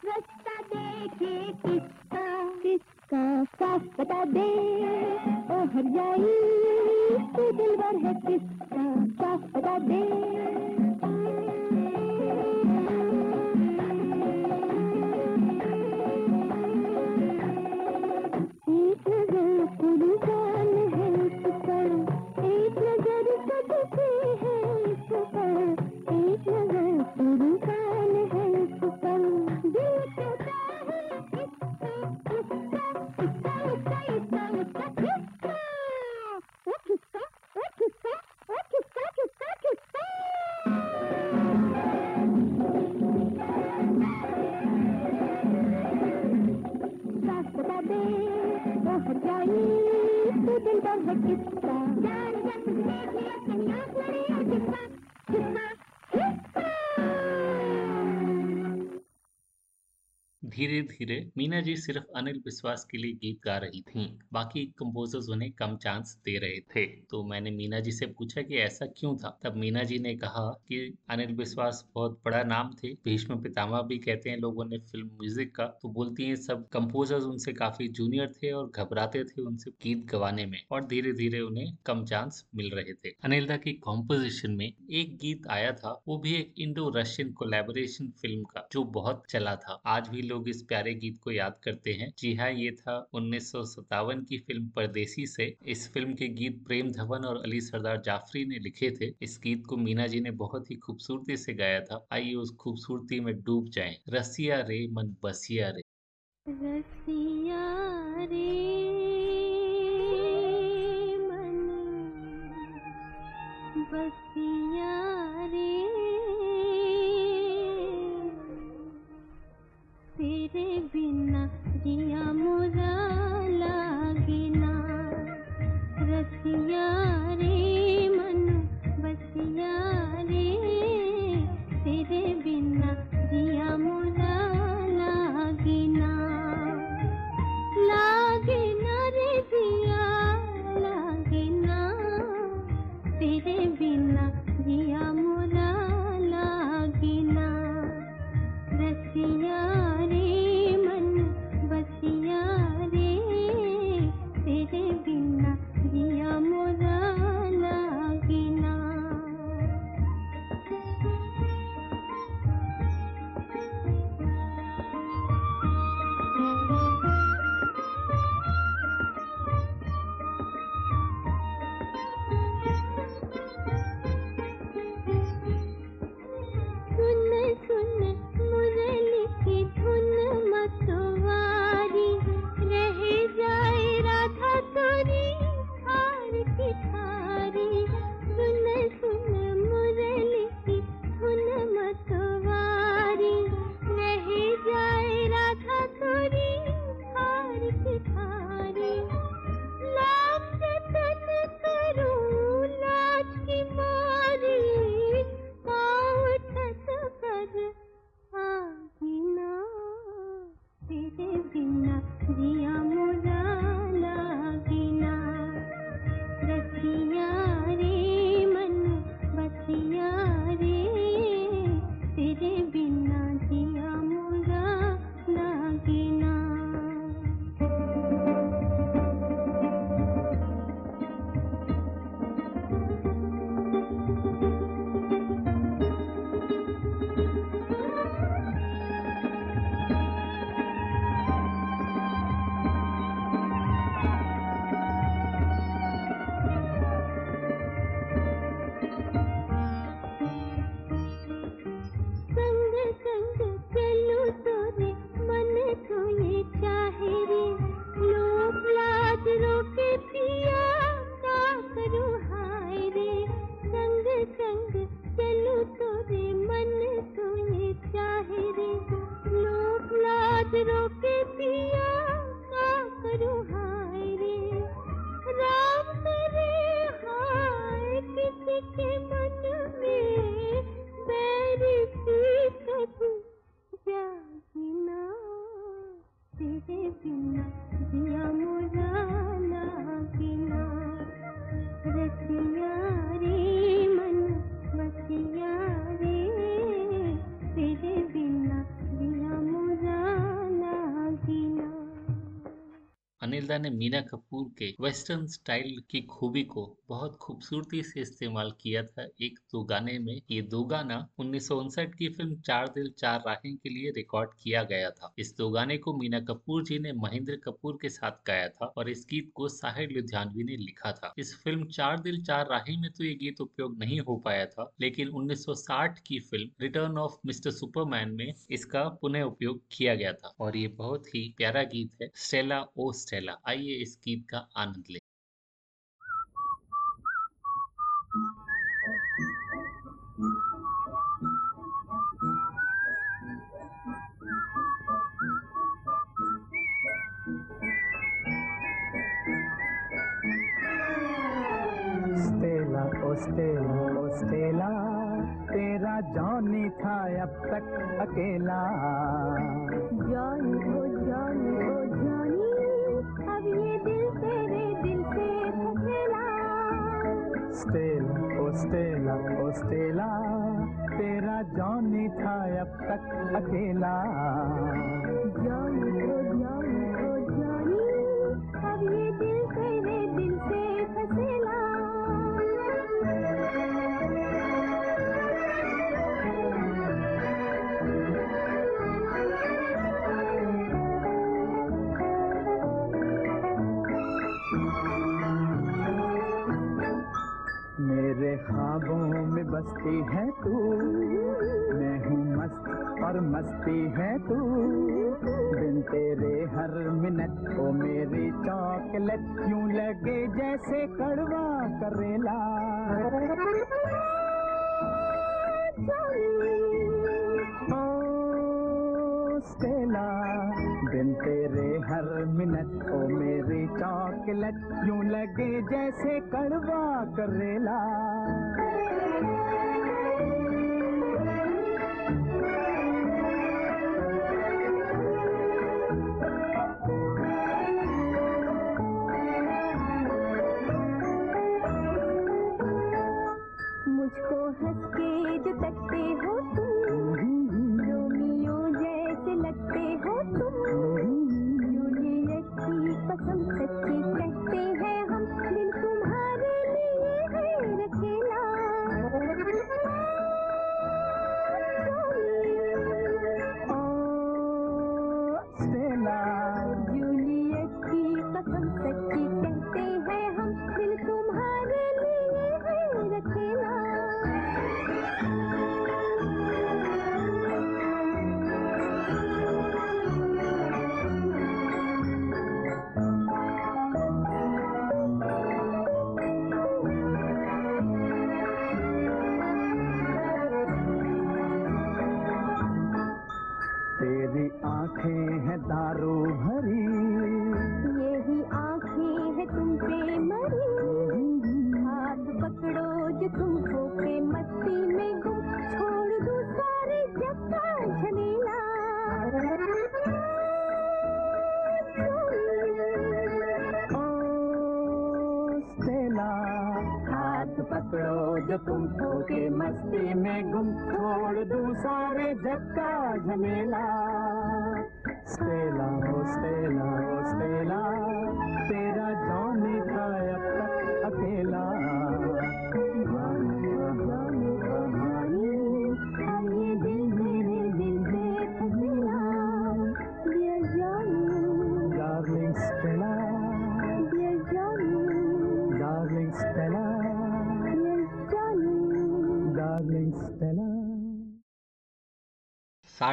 रास्ता देखे किसका? किसका साफ़ बता दे। ओ हर जाई। तू दिलबर है किसका? साफ़ बता दे। धीरे धीरे मीना जी सिर्फ़ अनिल विश्वास के लिए गीत गा रही थीं। बाकी कंपोजर्स उन्हें कम चांस दे रहे थे। तो मैंने मीना जी से पूछा कि ऐसा क्यों था? तब मीना जी ने कहा कि अनिल विश्वास बहुत बड़ा नाम थे। भीष्म पितामह भी कहते हैं लोगों ने फ़िल्म म्यूज़िक का। तो बोलती हैं, सब कंपोजर्स उनसे काफ़ी जूनियर थे और घबराते थे उनसे गीत गवाने में और धीरे धीरे उन्हें कम चांस मिल रहे थे। अनिल दा की कॉम्पोजिशन में एक गीत आया था, वो भी एक इंडो रशियन कोलेबोरेशन फ़िल्म का, जो बहुत चला था। आज भी लोग इस प्यारे गीत को याद करते हैं। जी हाँ ये था उन्नीस सौ सत्तावन की फ़िल्म परदेसी से। इस फ़िल्म के गीत प्रेम धवन और अली सरदार जाफरी ने लिखे थे। इस गीत को मीना जी ने बहुत ही खूबसूरती से गाया था। आइए उस खूबसूरती में डूब जाएँ। रसिया रे मन बसिया रे। रसिया रे बसिया रे। तेरे बिना रसिया मुरा लागिना। रसिया रे मन बसिया अनिल ने मीना कपूर के वेस्टर्न स्टाइल की खूबी को बहुत खूबसूरती से इस्तेमाल किया था। एक दो गाने में ये दो गाना उन्नीस सौ उनसठ की फ़िल्म चार दिल चार राहें के लिए रिकॉर्ड किया गया था। इस दो गाने को मीना कपूर जी ने महेंद्र कपूर के साथ गाया था और इस गीत को साहिर लुधियानवी ने लिखा था। इस फ़िल्म चार दिल चार राहें में तो ये गीत उपयोग नहीं हो पाया था, लेकिन 1960 की फ़िल्म रिटर्न ऑफ़ मिस्टर सुपरमैन में इसका पुनः उपयोग किया गया था। और ये बहुत ही प्यारा गीत है, स्टेला ओ स्टेला। आइए इस गीत का आनंद लें। स्टेला ओ स्टेला ओ स्टेला तेरा जॉनी था अब तक अकेला। जानी ओ जानी ओ जानी अब ये दिल तेरे दिल से फसेला स्टेला ओ स्टेला तेरा जॉनी था अब तक अकेला। जानी ओ जानी ओ जानी अब ये दिल तेरे दिल से फसेला ख्वाबों में बसती है तू। मैं हूँ मस्त और मस्ती है तू। बिन तेरे हर मिनट ओ मेरी चॉकलेट यूँ लगे? जैसे कड़वा करेला। बिन तेरे हर मिनट ओ मेरे चॉकलेट यूँ लगे जैसे कड़वा करेला।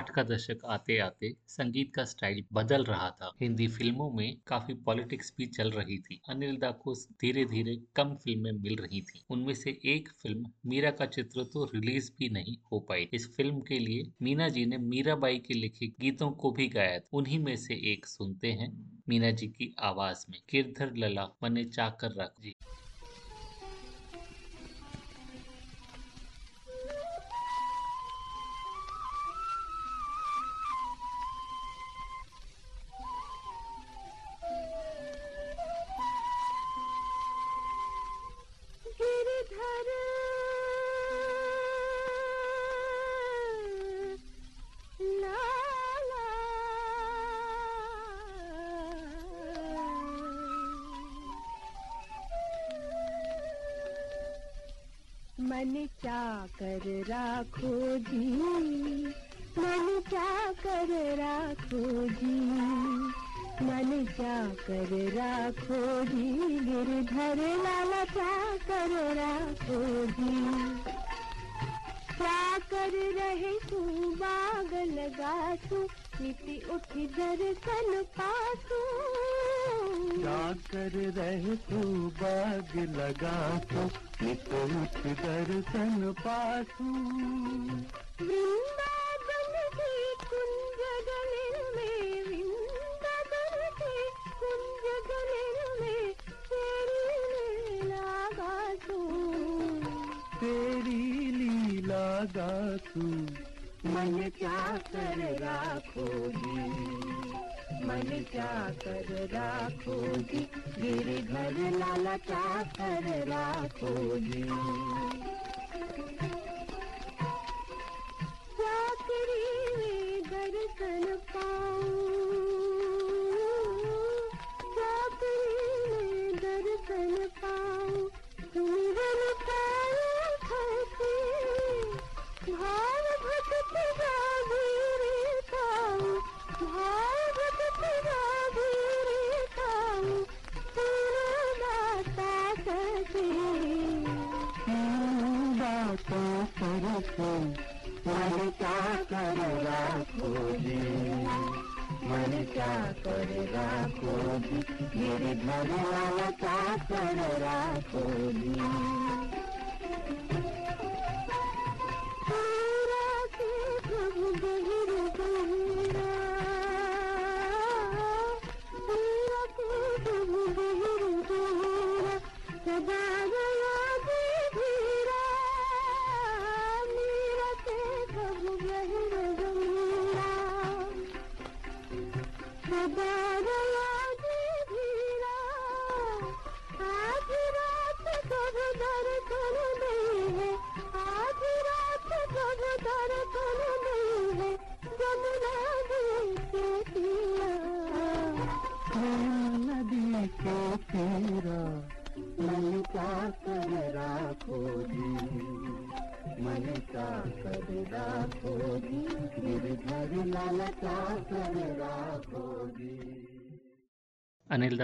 साठ का दशक आते आते संगीत का स्टाइल बदल रहा था। हिंदी फ़िल्मों में काफ़ी पॉलिटिक्स भी चल रही थी। अनिल दा को धीरे धीरे कम फ़िल्में मिल रही थी। उनमें से एक फ़िल्म मीरा का चित्र तो रिलीज़ भी नहीं हो पाई। इस फ़िल्म के लिए मीना जी ने मीराबाई के लिखे गीतों को भी गाया उन्हीं में से एक सुनते हैं मीना जी की आवाज़ में गिरधर लला, मने चाकर रख। जी। राखो मन क्या कर राखो मन क्या कर राखो गिरधर लाला क्या कर राखो क्या कर रहे तू बाग लगा तू? नीति उठ दर्शन पासू। क्या कर रहे तू बाग लगा तो? नित उठ दर्शन पासू वृंदावन की कुंज गले में वृंदावन की कुंज गले में तेरी लीला गासू तेरी लीला गातू मन क्या कर राखो जी मन क्या कर राखोगी? गिरिधर लाला क्या कर राखो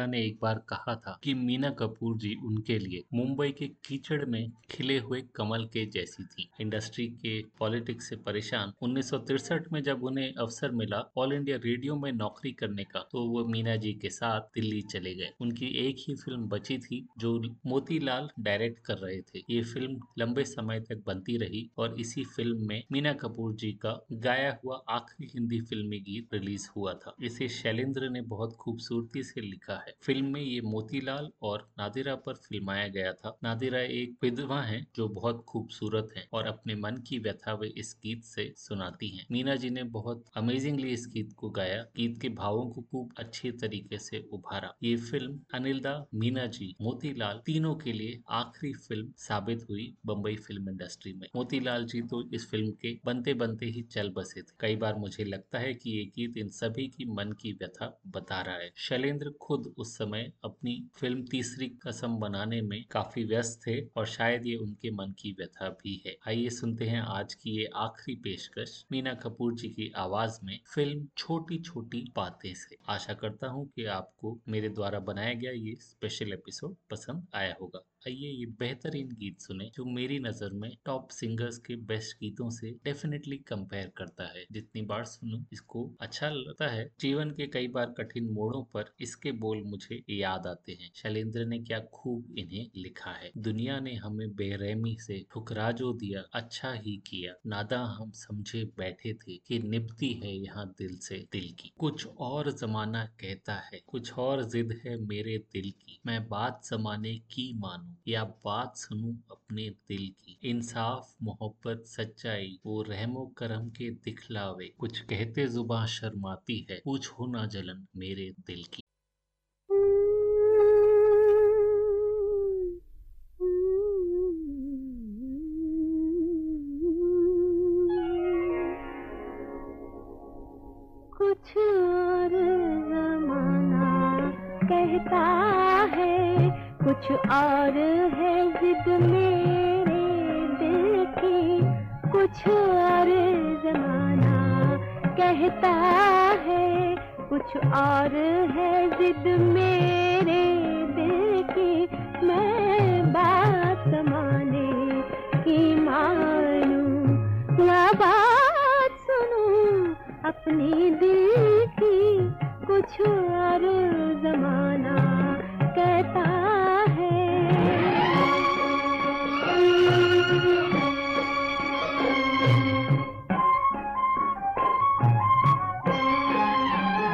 ने एक बार कहा था कि मीना कपूर जी उनके लिए मुंबई के कीचड़ में खिले हुए कमल के जैसी थी। इंडस्ट्री के पॉलिटिक्स से परेशान उन्नीस में जब उन्हें अवसर मिला ऑल इंडिया रेडियो में नौकरी करने का तो वो मीना जी के साथ दिल्ली चले गए। उनकी एक ही फ़िल्म बची थी जो मोतीलाल डायरेक्ट कर रहे थे। ये फ़िल्म लंबे समय तक बनती रही और इसी फ़िल्म में मीना कपूर जी का गाया हुआ आखिरी हिंदी फिल्मी गीत रिलीज़ हुआ था। इसे शैलेंद्र ने बहुत खूबसूरती से लिखा है। फ़िल्म में ये मोतीलाल और नादिरा पर फिल्माया गया था। नादिरा एक विधवा है जो बहुत खूबसूरत है और अपने मन की व्यथा वे इस गीत से सुनाती हैं। मीना जी ने बहुत अमेजिंगली इस गीत को गाया। गीत के भावों को खूब अच्छे तरीके से उभारा। ये फ़िल्म अनिलदा, मीना जी, मोतीलाल तीनों के लिए आखिरी फ़िल्म साबित हुई बम्बई फ़िल्म इंडस्ट्री में। मोतीलाल जी तो इस फ़िल्म के बनते बनते ही चल बसे थे। कई बार मुझे लगता है कि ये गीत इन सभी की मन की व्यथा बता रहा है। शैलेंद्र खुद उस समय अपनी फ़िल्म तीसरी कसम बनाने में काफ़ी व्यस्त थे और शायद ये उनके मन की व्यथा भी है। आइए सुनते हैं आज की ये आखिरी पेशकश मीना कपूर जी की आवाज़ में फ़िल्म छोटी छोटी बातें से। आशा करता हूँ कि आपको मेरे द्वारा बनाया गया ये स्पेशल एपिसोड पसंद आया होगा। आइए ये बेहतरीन गीत सुने, जो मेरी नज़र में टॉप सिंगर्स के बेस्ट गीतों से डेफिनेटली कंपेयर करता है। जितनी बार सुनूं, इसको अच्छा लगता है। जीवन के कई बार कठिन मोड़ों पर इसके बोल मुझे याद आते हैं। शैलेंद्र ने क्या खूब इन्हें लिखा है। दुनिया ने हमें बेरहमी से ठुकरा जो दिया अच्छा ही किया। नादा हम समझे बैठे थे कि निपती है यहाँ दिल से दिल की। कुछ और जमाना कहता है, कुछ और जिद है मेरे दिल की। मैं बात जमाने की मानू। या बात सुनूं अपने दिल की। इंसाफ, मोहब्बत, सच्चाई, वो रहमो करम के दिखलावे। कुछ कहते जुबा शर्माती है, पूछो ना जलन मेरे दिल की। कुछ और है जिद मेरे दिल की कुछ और जमाना कहता है, कुछ और है जिद मेरे दिल की मैं बात माने की मानू या बात सुनूं अपनी दिल की। कुछ और जमाना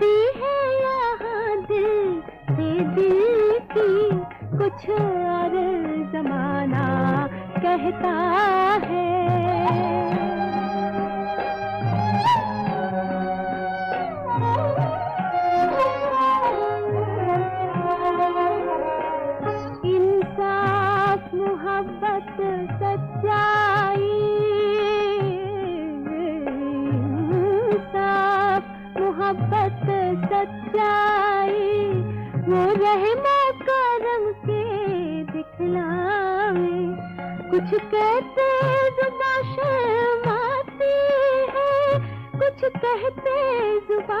निभती है यहाँ दिल से दिल की कुछ और जमाना कहता कहते जुबा